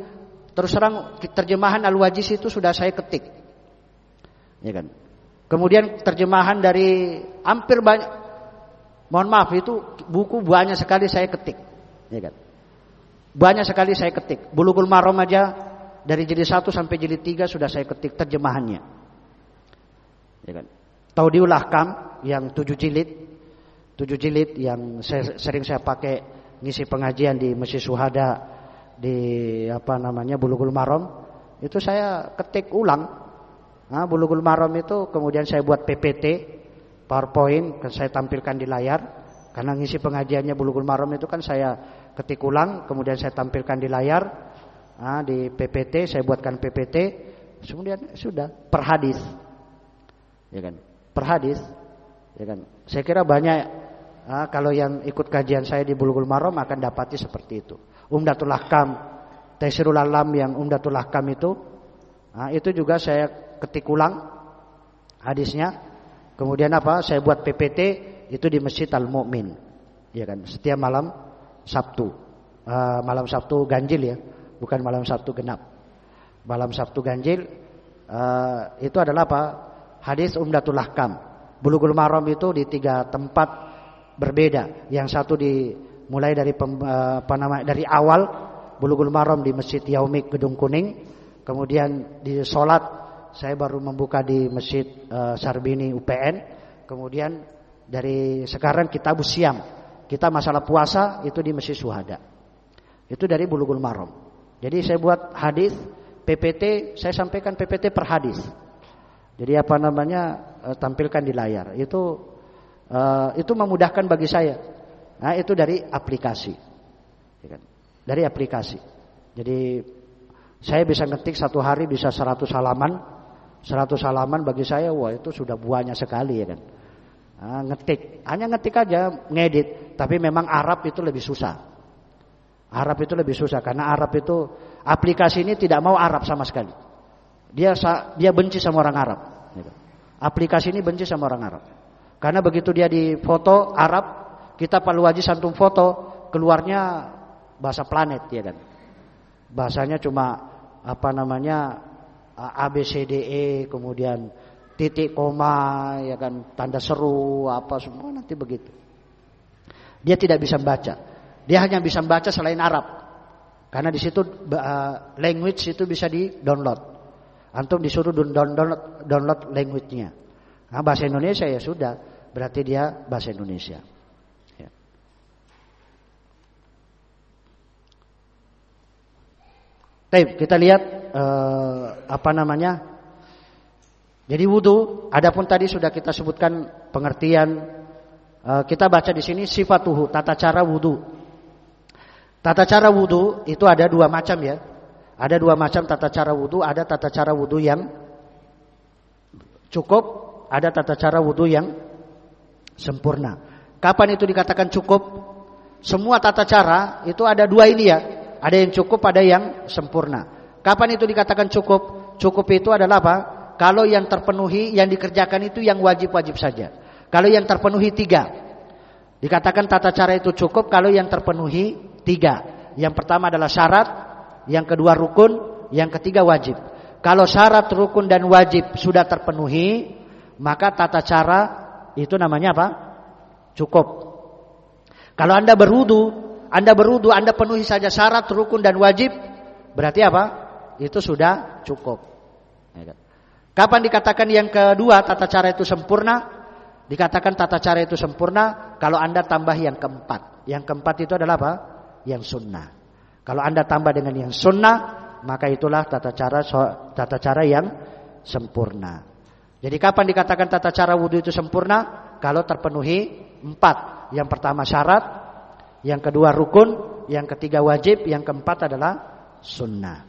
terus terang terjemahan al-wajiz itu sudah saya ketik ya kan Kemudian terjemahan dari hampir banyak Mohon maaf itu buku banyak sekali saya ketik. Ya kan? Banyak sekali saya ketik. Bulughul Maram aja dari jilid 1 sampai jilid 3 sudah saya ketik terjemahannya. Ya kan? Taudiul Ahkam yang 7 jilid. 7 jilid yang sering saya pakai ngisi pengajian di Masjid Suhada di apa namanya Bulughul Maram itu saya ketik ulang Nah, Bulughul Maram itu kemudian saya buat PPT, PowerPoint, saya tampilkan di layar. Karena ngisi pengajiannya Bulughul Maram itu kan saya ketik ulang, kemudian saya tampilkan di layar. Nah, di PPT saya buatkan PPT, kemudian sudah per hadis. Ya kan? Per hadis. Ya kan? Saya kira banyak nah, kalau yang ikut kajian saya di Bulughul Maram akan dapati seperti itu. Umdatul Ahkam, Taisirul Alam yang Umdatul Ahkam itu Nah, itu juga saya ketik ulang hadisnya. Kemudian apa? Saya buat PPT itu di Masjid Al Mukmin. Ya kan? Setiap malam Sabtu. Uh, malam Sabtu ganjil ya, bukan malam Sabtu genap. Malam Sabtu ganjil uh, itu adalah apa? Hadis Umdatul Ahkam. Bulughul Maram itu di tiga tempat berbeda. Yang satu di mulai dari pem, uh, apa nama dari awal Bulughul Maram di Masjid Yaumik Gedung Kuning, kemudian di solat saya baru membuka di Masjid uh, Sarbini UPN. Kemudian dari sekarang kita siam. Kita masalah puasa itu di Masjid Suhada. Itu dari Bulughul Maram. Jadi saya buat hadis PPT, saya sampaikan PPT per hadis. Jadi apa namanya uh, tampilkan di layar. Itu uh, itu memudahkan bagi saya. Nah, itu dari aplikasi. Ya kan? Dari aplikasi. Jadi saya bisa ngetik satu hari bisa 100 halaman 100 halaman bagi saya wah itu sudah banyak sekali ya kan. Nah, ngetik, hanya ngetik aja, ngedit, tapi memang Arab itu lebih susah. Arab itu lebih susah karena Arab itu aplikasi ini tidak mau Arab sama sekali. Dia dia benci sama orang Arab. Gitu. Aplikasi ini benci sama orang Arab. Karena begitu dia di foto Arab, kita perlu wajib santum foto, keluarnya bahasa planet ya kan. Bahasanya cuma apa namanya A B C D E kemudian titik koma ya kan tanda seru apa semua nanti begitu. Dia tidak bisa baca. Dia hanya bisa baca selain Arab. Karena di situ uh, language itu bisa di-download. Antum disuruh download download language-nya. Nah, bahasa Indonesia ya sudah, berarti dia bahasa Indonesia. Ya. Kita lihat eh, apa namanya? Jadi wudhu, adapun tadi sudah kita sebutkan pengertian. Eh, kita baca di sini sifatuhu, tata cara wudhu. Tata cara wudhu itu ada dua macam ya. Ada dua macam tata cara wudhu. Ada tata cara wudhu yang cukup, ada tata cara wudhu yang sempurna. Kapan itu dikatakan cukup? Semua tata cara itu ada dua ini ya. Ada yang cukup, ada yang sempurna. Kapan itu dikatakan cukup? Cukup itu adalah apa? Kalau yang terpenuhi, yang dikerjakan itu yang wajib-wajib saja. Kalau yang terpenuhi tiga. Dikatakan tata cara itu cukup kalau yang terpenuhi tiga. Yang pertama adalah syarat, yang kedua rukun, yang ketiga wajib. Kalau syarat rukun dan wajib sudah terpenuhi, maka tata cara itu namanya apa? Cukup. Kalau Anda berudu, Anda berudu, Anda penuhi saja syarat rukun dan wajib, berarti apa? Itu sudah cukup. Ya kan? Kapan dikatakan yang kedua tata cara itu sempurna? Dikatakan tata cara itu sempurna kalau Anda tambah yang keempat. Yang keempat itu adalah apa? Yang sunnah. Kalau Anda tambah dengan yang sunnah, maka itulah tata cara tata cara yang sempurna. Jadi kapan dikatakan tata cara wudhu itu sempurna? Kalau terpenuhi empat. Yang pertama syarat, yang kedua rukun, yang ketiga wajib, yang keempat adalah sunnah.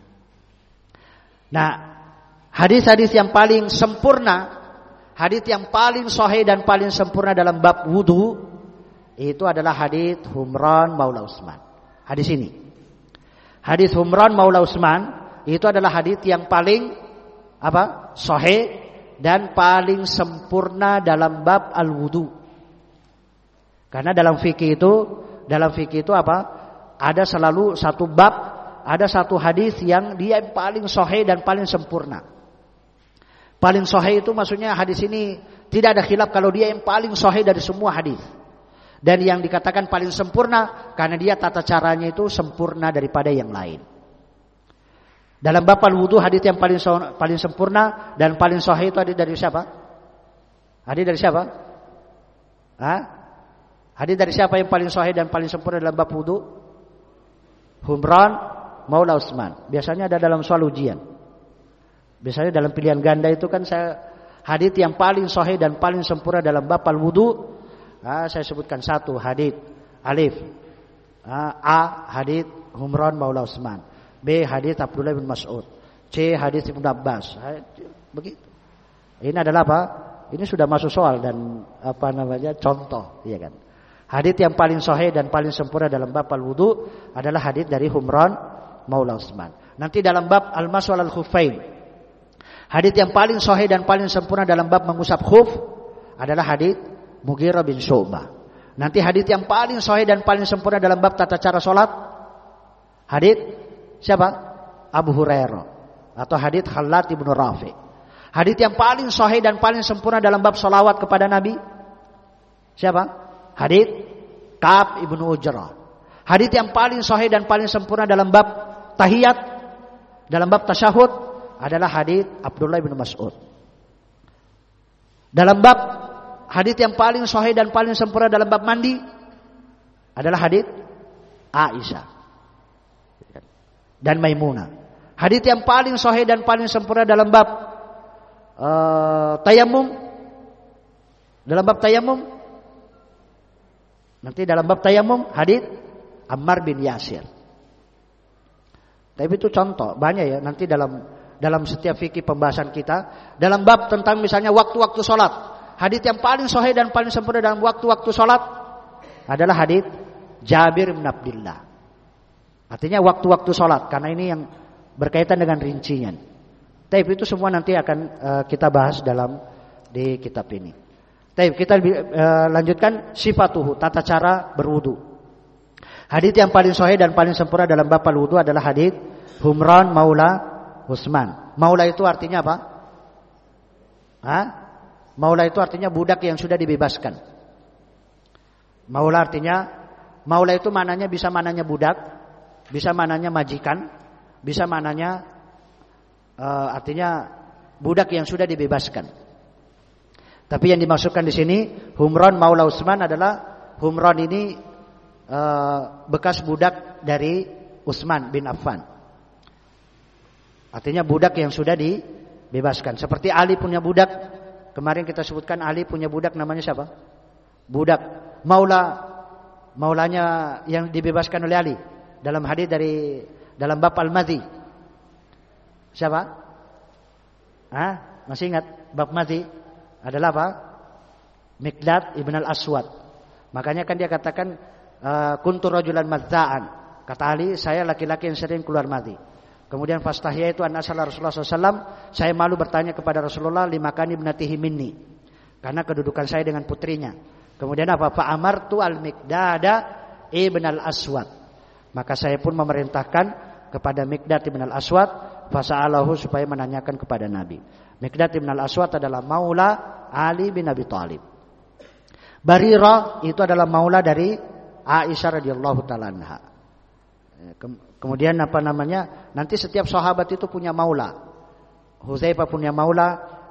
Nah, Hadis-hadis yang paling sempurna, hadis yang paling sahih dan paling sempurna dalam bab wudu itu adalah hadis Humran Maula Utsman. Hadis ini. Hadis Humran Maula Utsman itu adalah hadis yang paling apa? Sahih dan paling sempurna dalam bab al-wudu. Karena dalam fikih itu, dalam fikih itu apa? Ada selalu satu bab, ada satu hadis yang dia paling sahih dan paling sempurna. Paling sahih itu maksudnya hadis ini tidak ada khilaf kalau dia yang paling sahih dari semua hadis. Dan yang dikatakan paling sempurna karena dia tata caranya itu sempurna daripada yang lain. Dalam bab wudhu hadis yang paling paling sempurna dan paling sahih itu hadis dari siapa? Hadis dari siapa? Hah? Hadis dari siapa yang paling sahih dan paling sempurna dalam bab wudhu? Humran Maula Utsman. Biasanya ada dalam soal ujian. Biasanya dalam pilihan ganda itu kan saya hadit yang paling sahih dan paling sempurna dalam bab al-wudu. Nah, saya sebutkan satu hadit alif. A hadit Humran Maula Utsman. B hadit Abdullah bin Mas'ud. C hadit Ibnu Abbas. Begitu. Ini adalah apa? Ini sudah masuk soal dan apa namanya contoh, ya kan? Hadit yang paling sahih dan paling sempurna dalam bab al-wudu adalah hadit dari Humran Maula Utsman. Nanti dalam bab al-maswal al-khuffain Hadis yang paling sahih dan paling sempurna dalam bab mengusap khuf adalah hadis Mughirah bin Syu'bah. Nanti hadis yang paling sahih dan paling sempurna dalam bab tata cara salat hadis siapa? Abu Hurairah atau hadis Khalid bin Rafi. Hadis yang paling sahih dan paling sempurna dalam bab salawat kepada Nabi siapa? Hadis Ka'ab ibnu Ujrah. Hadis yang paling sahih dan paling sempurna dalam bab tahiyat dalam bab tasyahud adalah hadis Abdullah bin Mas'ud. Dalam bab hadis yang paling sahih dan paling sempurna dalam bab mandi adalah hadis Aisyah dan Maimunah. Hadis yang paling sahih dan paling sempurna dalam bab uh, tayamum dalam bab tayamum nanti dalam bab tayamum hadis Ammar bin Yasir. Tapi itu contoh banyak ya nanti dalam dalam setiap fikih pembahasan kita. Dalam bab tentang misalnya waktu-waktu sholat. Hadis yang paling sahih dan paling sempurna dalam waktu-waktu sholat adalah hadis Jabir bin Abdullah artinya waktu-waktu sholat karena ini yang berkaitan dengan rincian tapi itu semua nanti akan uh, kita bahas dalam di kitab ini tapi kita uh, lanjutkan sifatuhu tata cara berwudu hadis yang paling sahih dan paling sempurna dalam bab wudu adalah hadis Humran Maula Utsman. Maula itu artinya apa? Hah? Maula itu artinya budak yang sudah dibebaskan. Maula artinya maula itu mananya bisa mananya budak, bisa mananya majikan, bisa mananya uh, artinya budak yang sudah dibebaskan. Tapi yang dimaksudkan di sini Humron Maula Utsman adalah Humron ini uh, bekas budak dari Utsman bin Affan. Artinya budak yang sudah dibebaskan. Seperti Ali punya budak. Kemarin kita sebutkan Ali punya budak namanya siapa? Budak. Maula. Maulanya yang dibebaskan oleh Ali. Dalam hadis dari dalam bab Al-Madhi. Siapa? Hah? Masih ingat bab Madhi adalah apa? Mikdad ibn al-Aswad. Makanya kan dia katakan uh, kuntu rajulan madza'an. Kata Ali, saya laki-laki yang sering keluar mati. Kemudian fastahya itu anak salah Rasulullah SAW. Saya malu bertanya kepada Rasulullah lima kali ibnatihi minni. Karena kedudukan saya dengan putrinya. Kemudian apa? Fa amartu al Mikdada ibn al Aswad. Maka saya pun memerintahkan kepada Mikdad ibn al Aswad fasa'alahu supaya menanyakan kepada Nabi. Mikdad ibn al Aswad adalah maula Ali bin Abi Thalib. Barira itu adalah maula dari Aisyah radhiyallahu taala anha. Kemudian apa namanya? Nanti setiap sahabat itu punya maula. Huzaifah punya maula,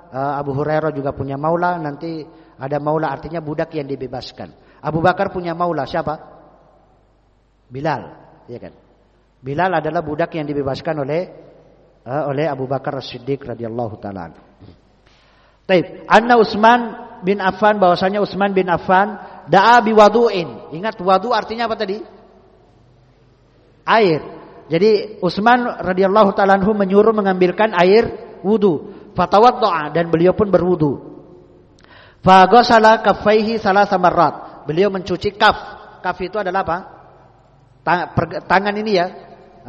eh, Abu Hurairah juga punya maula, nanti ada maula artinya budak yang dibebaskan. Abu Bakar punya maula siapa? Bilal, ya kan? Bilal adalah budak yang dibebaskan oleh uh, oleh Abu Bakar As-Siddiq radhiyallahu taala. Taib, anna Utsman bin Affan bahwasanya Utsman bin Affan da'a biwadu'in. Ingat wadu artinya apa tadi? air. Jadi Utsman radhiyallahu taala menyuruh mengambilkan air wudu. Fatawaddaa dan beliau pun berwudu. Faghasala kaffaihi salah marrat. Beliau mencuci kaf. Kaf itu adalah apa? Tangan ini ya.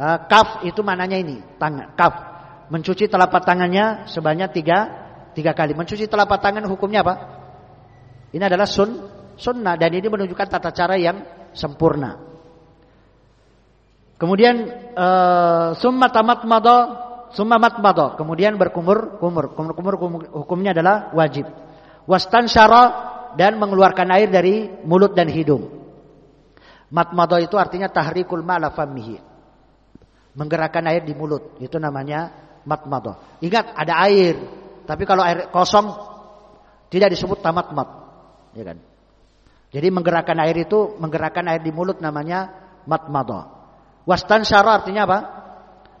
Ah, kaf itu mananya ini, tangan. Kaf. Mencuci telapak tangannya sebanyak tiga, tiga kali. Mencuci telapak tangan hukumnya apa? Ini adalah sun, sunnah dan ini menunjukkan tata cara yang sempurna. Kemudian uh, summa tamat mado, summa mado. Kemudian berkumur, kumur, kumur, kumur, hukumnya adalah wajib. Wastan syara dan mengeluarkan air dari mulut dan hidung. Matmado itu artinya tahrikul ma'la famihi. Menggerakkan air di mulut, itu namanya matmado. Ingat ada air, tapi kalau air kosong tidak disebut tamatmat, ya kan? Jadi menggerakkan air itu menggerakkan air di mulut namanya matmado. Wastan syara artinya apa?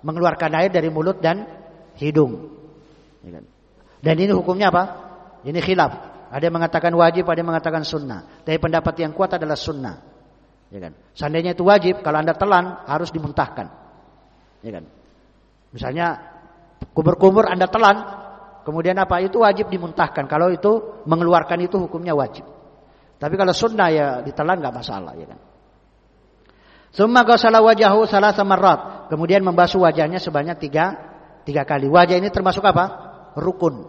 Mengeluarkan air dari mulut dan hidung. Ya kan? Dan ini hukumnya apa? Ini khilaf. Ada yang mengatakan wajib, ada yang mengatakan sunnah. Tapi pendapat yang kuat adalah sunnah. Ya kan? Seandainya itu wajib, kalau anda telan harus dimuntahkan. Ya kan? Misalnya kumur-kumur anda telan, kemudian apa? Itu wajib dimuntahkan. Kalau itu mengeluarkan itu hukumnya wajib. Tapi kalau sunnah ya ditelan nggak masalah, ya kan? Summa ghasala wajahu salah samarrat. Kemudian membasuh wajahnya sebanyak tiga, tiga kali. Wajah ini termasuk apa? Rukun.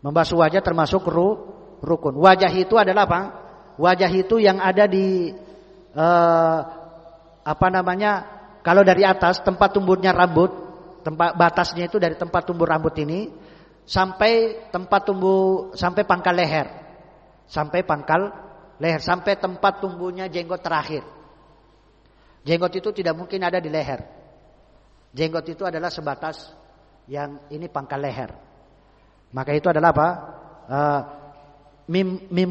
Membasuh wajah termasuk ru, rukun. Wajah itu adalah apa? Wajah itu yang ada di uh, apa namanya? Kalau dari atas tempat tumbuhnya rambut, tempat batasnya itu dari tempat tumbuh rambut ini sampai tempat tumbuh sampai pangkal leher. Sampai pangkal leher, sampai tempat tumbuhnya jenggot terakhir. Jenggot itu tidak mungkin ada di leher. Jenggot itu adalah sebatas yang ini pangkal leher. Maka itu adalah apa? Uh, mim, mim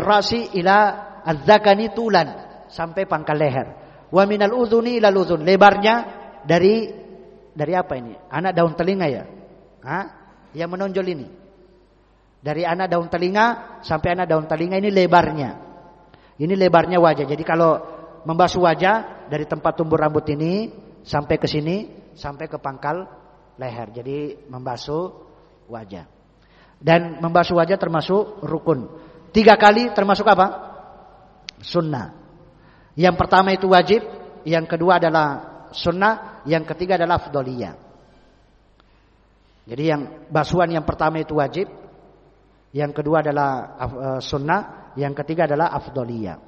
rasi ila adzakani tulan sampai pangkal leher. Wa minal udhuni ila udhun. Lebarnya dari dari apa ini? Anak daun telinga ya? Hah? Yang menonjol ini. Dari anak daun telinga sampai anak daun telinga ini lebarnya. Ini lebarnya wajah. Jadi kalau membasuh wajah dari tempat tumbuh rambut ini sampai ke sini sampai ke pangkal leher. Jadi membasuh wajah. Dan membasuh wajah termasuk rukun. Tiga kali termasuk apa? Sunnah. Yang pertama itu wajib, yang kedua adalah sunnah, yang ketiga adalah afdoliyah. Jadi yang basuhan yang pertama itu wajib, yang kedua adalah sunnah, yang ketiga adalah afdoliyah.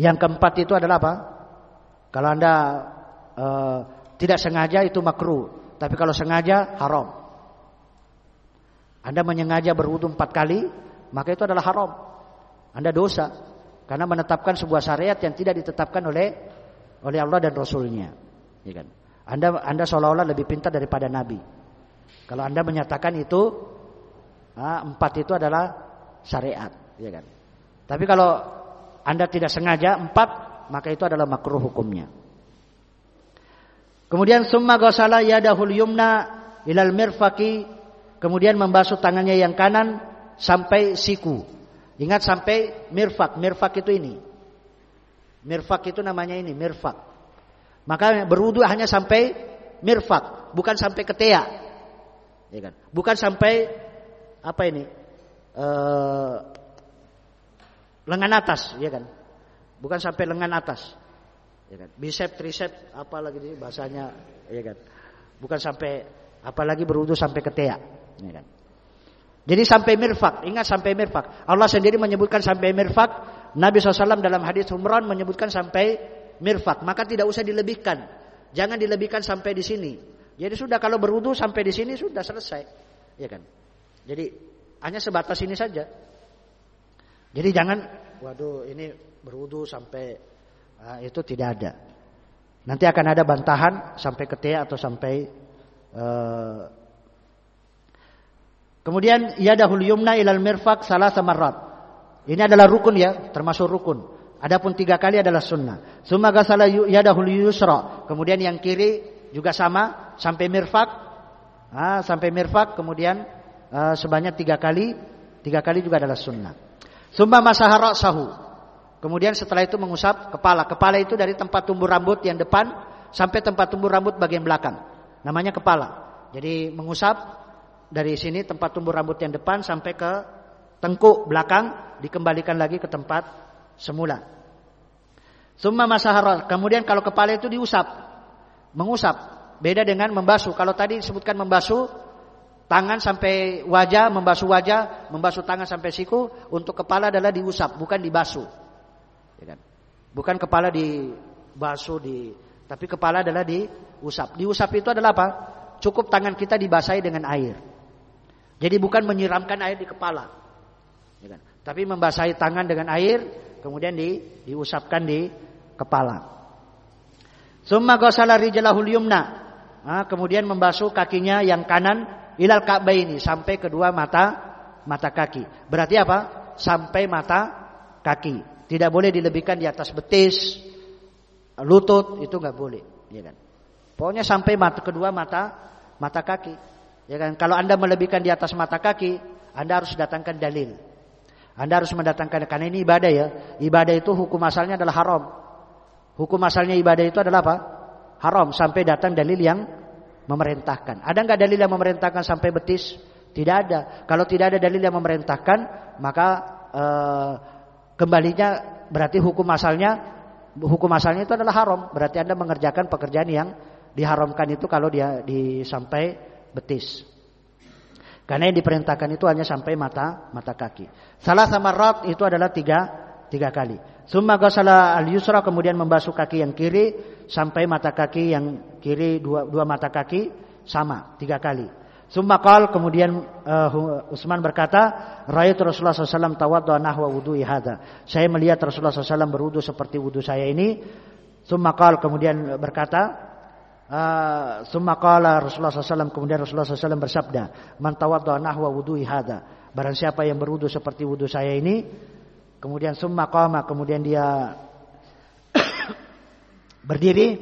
Yang keempat itu adalah apa? Kalau anda uh, tidak sengaja itu makruh, tapi kalau sengaja haram. Anda menyengaja berwudu empat kali, maka itu adalah haram. Anda dosa karena menetapkan sebuah syariat yang tidak ditetapkan oleh oleh Allah dan Rasulnya. Ya kan? Anda Anda seolah-olah lebih pintar daripada Nabi. Kalau Anda menyatakan itu empat itu adalah syariat, ya kan? Tapi kalau anda tidak sengaja empat, maka itu adalah makruh hukumnya. Kemudian summa ghasala yadahul yumna ilal mirfaqi, kemudian membasuh tangannya yang kanan sampai siku. Ingat sampai mirfak, mirfak itu ini. Mirfak itu namanya ini, mirfak. Maka berwudu hanya sampai mirfak, bukan sampai ketea. Ya kan? Bukan sampai apa ini? Uh, lengan atas, ya kan? Bukan sampai lengan atas. Ya kan? Bicep, tricep, apa lagi ini bahasanya, ya kan? Bukan sampai apalagi berwudu sampai ke teak, ya kan? Jadi sampai mirfak, ingat sampai mirfak. Allah sendiri menyebutkan sampai mirfak. Nabi SAW dalam hadis Umran menyebutkan sampai mirfak. Maka tidak usah dilebihkan. Jangan dilebihkan sampai di sini. Jadi sudah kalau berwudu sampai di sini sudah selesai, ya kan? Jadi hanya sebatas ini saja. Jadi jangan, waduh ini berwudu sampai uh, itu tidak ada. Nanti akan ada bantahan sampai ke atau sampai uh, Kemudian yadahul yumna ilal mirfak salah samarrat. Ini adalah rukun ya, termasuk rukun. Adapun tiga kali adalah sunnah. Summa gasala yadahul yusra. Kemudian yang kiri juga sama sampai mirfak. Ah, sampai mirfak kemudian uh, sebanyak tiga kali. Tiga kali juga adalah sunnah. Summa masahara sahu. Kemudian setelah itu mengusap kepala. Kepala itu dari tempat tumbuh rambut yang depan sampai tempat tumbuh rambut bagian belakang. Namanya kepala. Jadi mengusap dari sini tempat tumbuh rambut yang depan sampai ke tengkuk belakang dikembalikan lagi ke tempat semula. Summa masaharat. Kemudian kalau kepala itu diusap, mengusap. Beda dengan membasuh. Kalau tadi disebutkan membasuh tangan sampai wajah, membasuh wajah, membasuh tangan sampai siku. Untuk kepala adalah diusap, bukan dibasuh. Ya kan? Bukan kepala dibasuh, di, tapi kepala adalah diusap. Diusap itu adalah apa? Cukup tangan kita dibasahi dengan air. Jadi bukan menyiramkan air di kepala. Ya kan? Tapi membasahi tangan dengan air, kemudian di, diusapkan di kepala. Summa ghasala rijlahul yumna. Nah, kemudian membasuh kakinya yang kanan ilal ka'baini sampai kedua mata mata kaki. Berarti apa? Sampai mata kaki. Tidak boleh dilebihkan di atas betis, lutut itu nggak boleh, ya kan? Pokoknya sampai mata kedua mata mata kaki. Ya kan? Kalau Anda melebihkan di atas mata kaki, Anda harus datangkan dalil. Anda harus mendatangkan karena ini ibadah ya. Ibadah itu hukum asalnya adalah haram. Hukum asalnya ibadah itu adalah apa? Haram sampai datang dalil yang memerintahkan. Ada nggak dalil yang memerintahkan sampai betis? Tidak ada. Kalau tidak ada dalil yang memerintahkan, maka eh, kembalinya berarti hukum asalnya hukum asalnya itu adalah haram. Berarti Anda mengerjakan pekerjaan yang diharamkan itu kalau dia disampai betis. Karena yang diperintahkan itu hanya sampai mata mata kaki. Salah sama rot itu adalah tiga tiga kali. Summa ghasala al yusra kemudian membasuh kaki yang kiri sampai mata kaki yang kiri dua dua mata kaki sama tiga kali. Summa qal kemudian uh, Utsman berkata, "Ra'aitu Rasulullah SAW tawaddu nahwa wudu'i hadza." Saya melihat Rasulullah SAW berwudu seperti wudu saya ini. Summa qal kemudian berkata, Uh, Rasulullah SAW kemudian Rasulullah SAW bersabda, "Man tawaddaa nahwa wudu'i hadza." Barang siapa yang berwudu seperti wudu saya ini, kemudian summa kemudian dia *coughs* berdiri,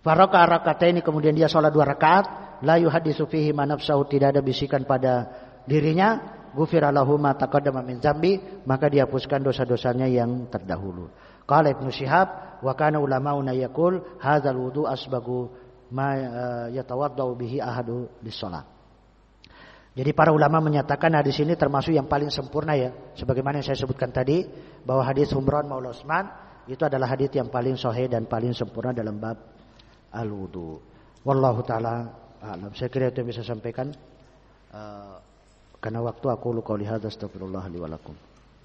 faraka ini kemudian dia sholat dua rakaat, la yuhaddisu fihi ma nafsahu tidak ada bisikan pada dirinya, ghufira lahu ma min zambi, maka dihapuskan dosa-dosanya yang terdahulu. Qala Ibnu Syihab wa kana ulama'una yaqul hadzal wudu asbagu ma uh, yatawaddau bihi ahadu lis-shalah. Jadi para ulama menyatakan hadis ini termasuk yang paling sempurna ya. Sebagaimana yang saya sebutkan tadi bahwa hadis Umran Maula Utsman itu adalah hadis yang paling sahih dan paling sempurna dalam bab al-wudu. Wallahu taala alam. Saya kira itu yang bisa sampaikan. Uh, karena waktu aku lu qauli hadza li wa lakum.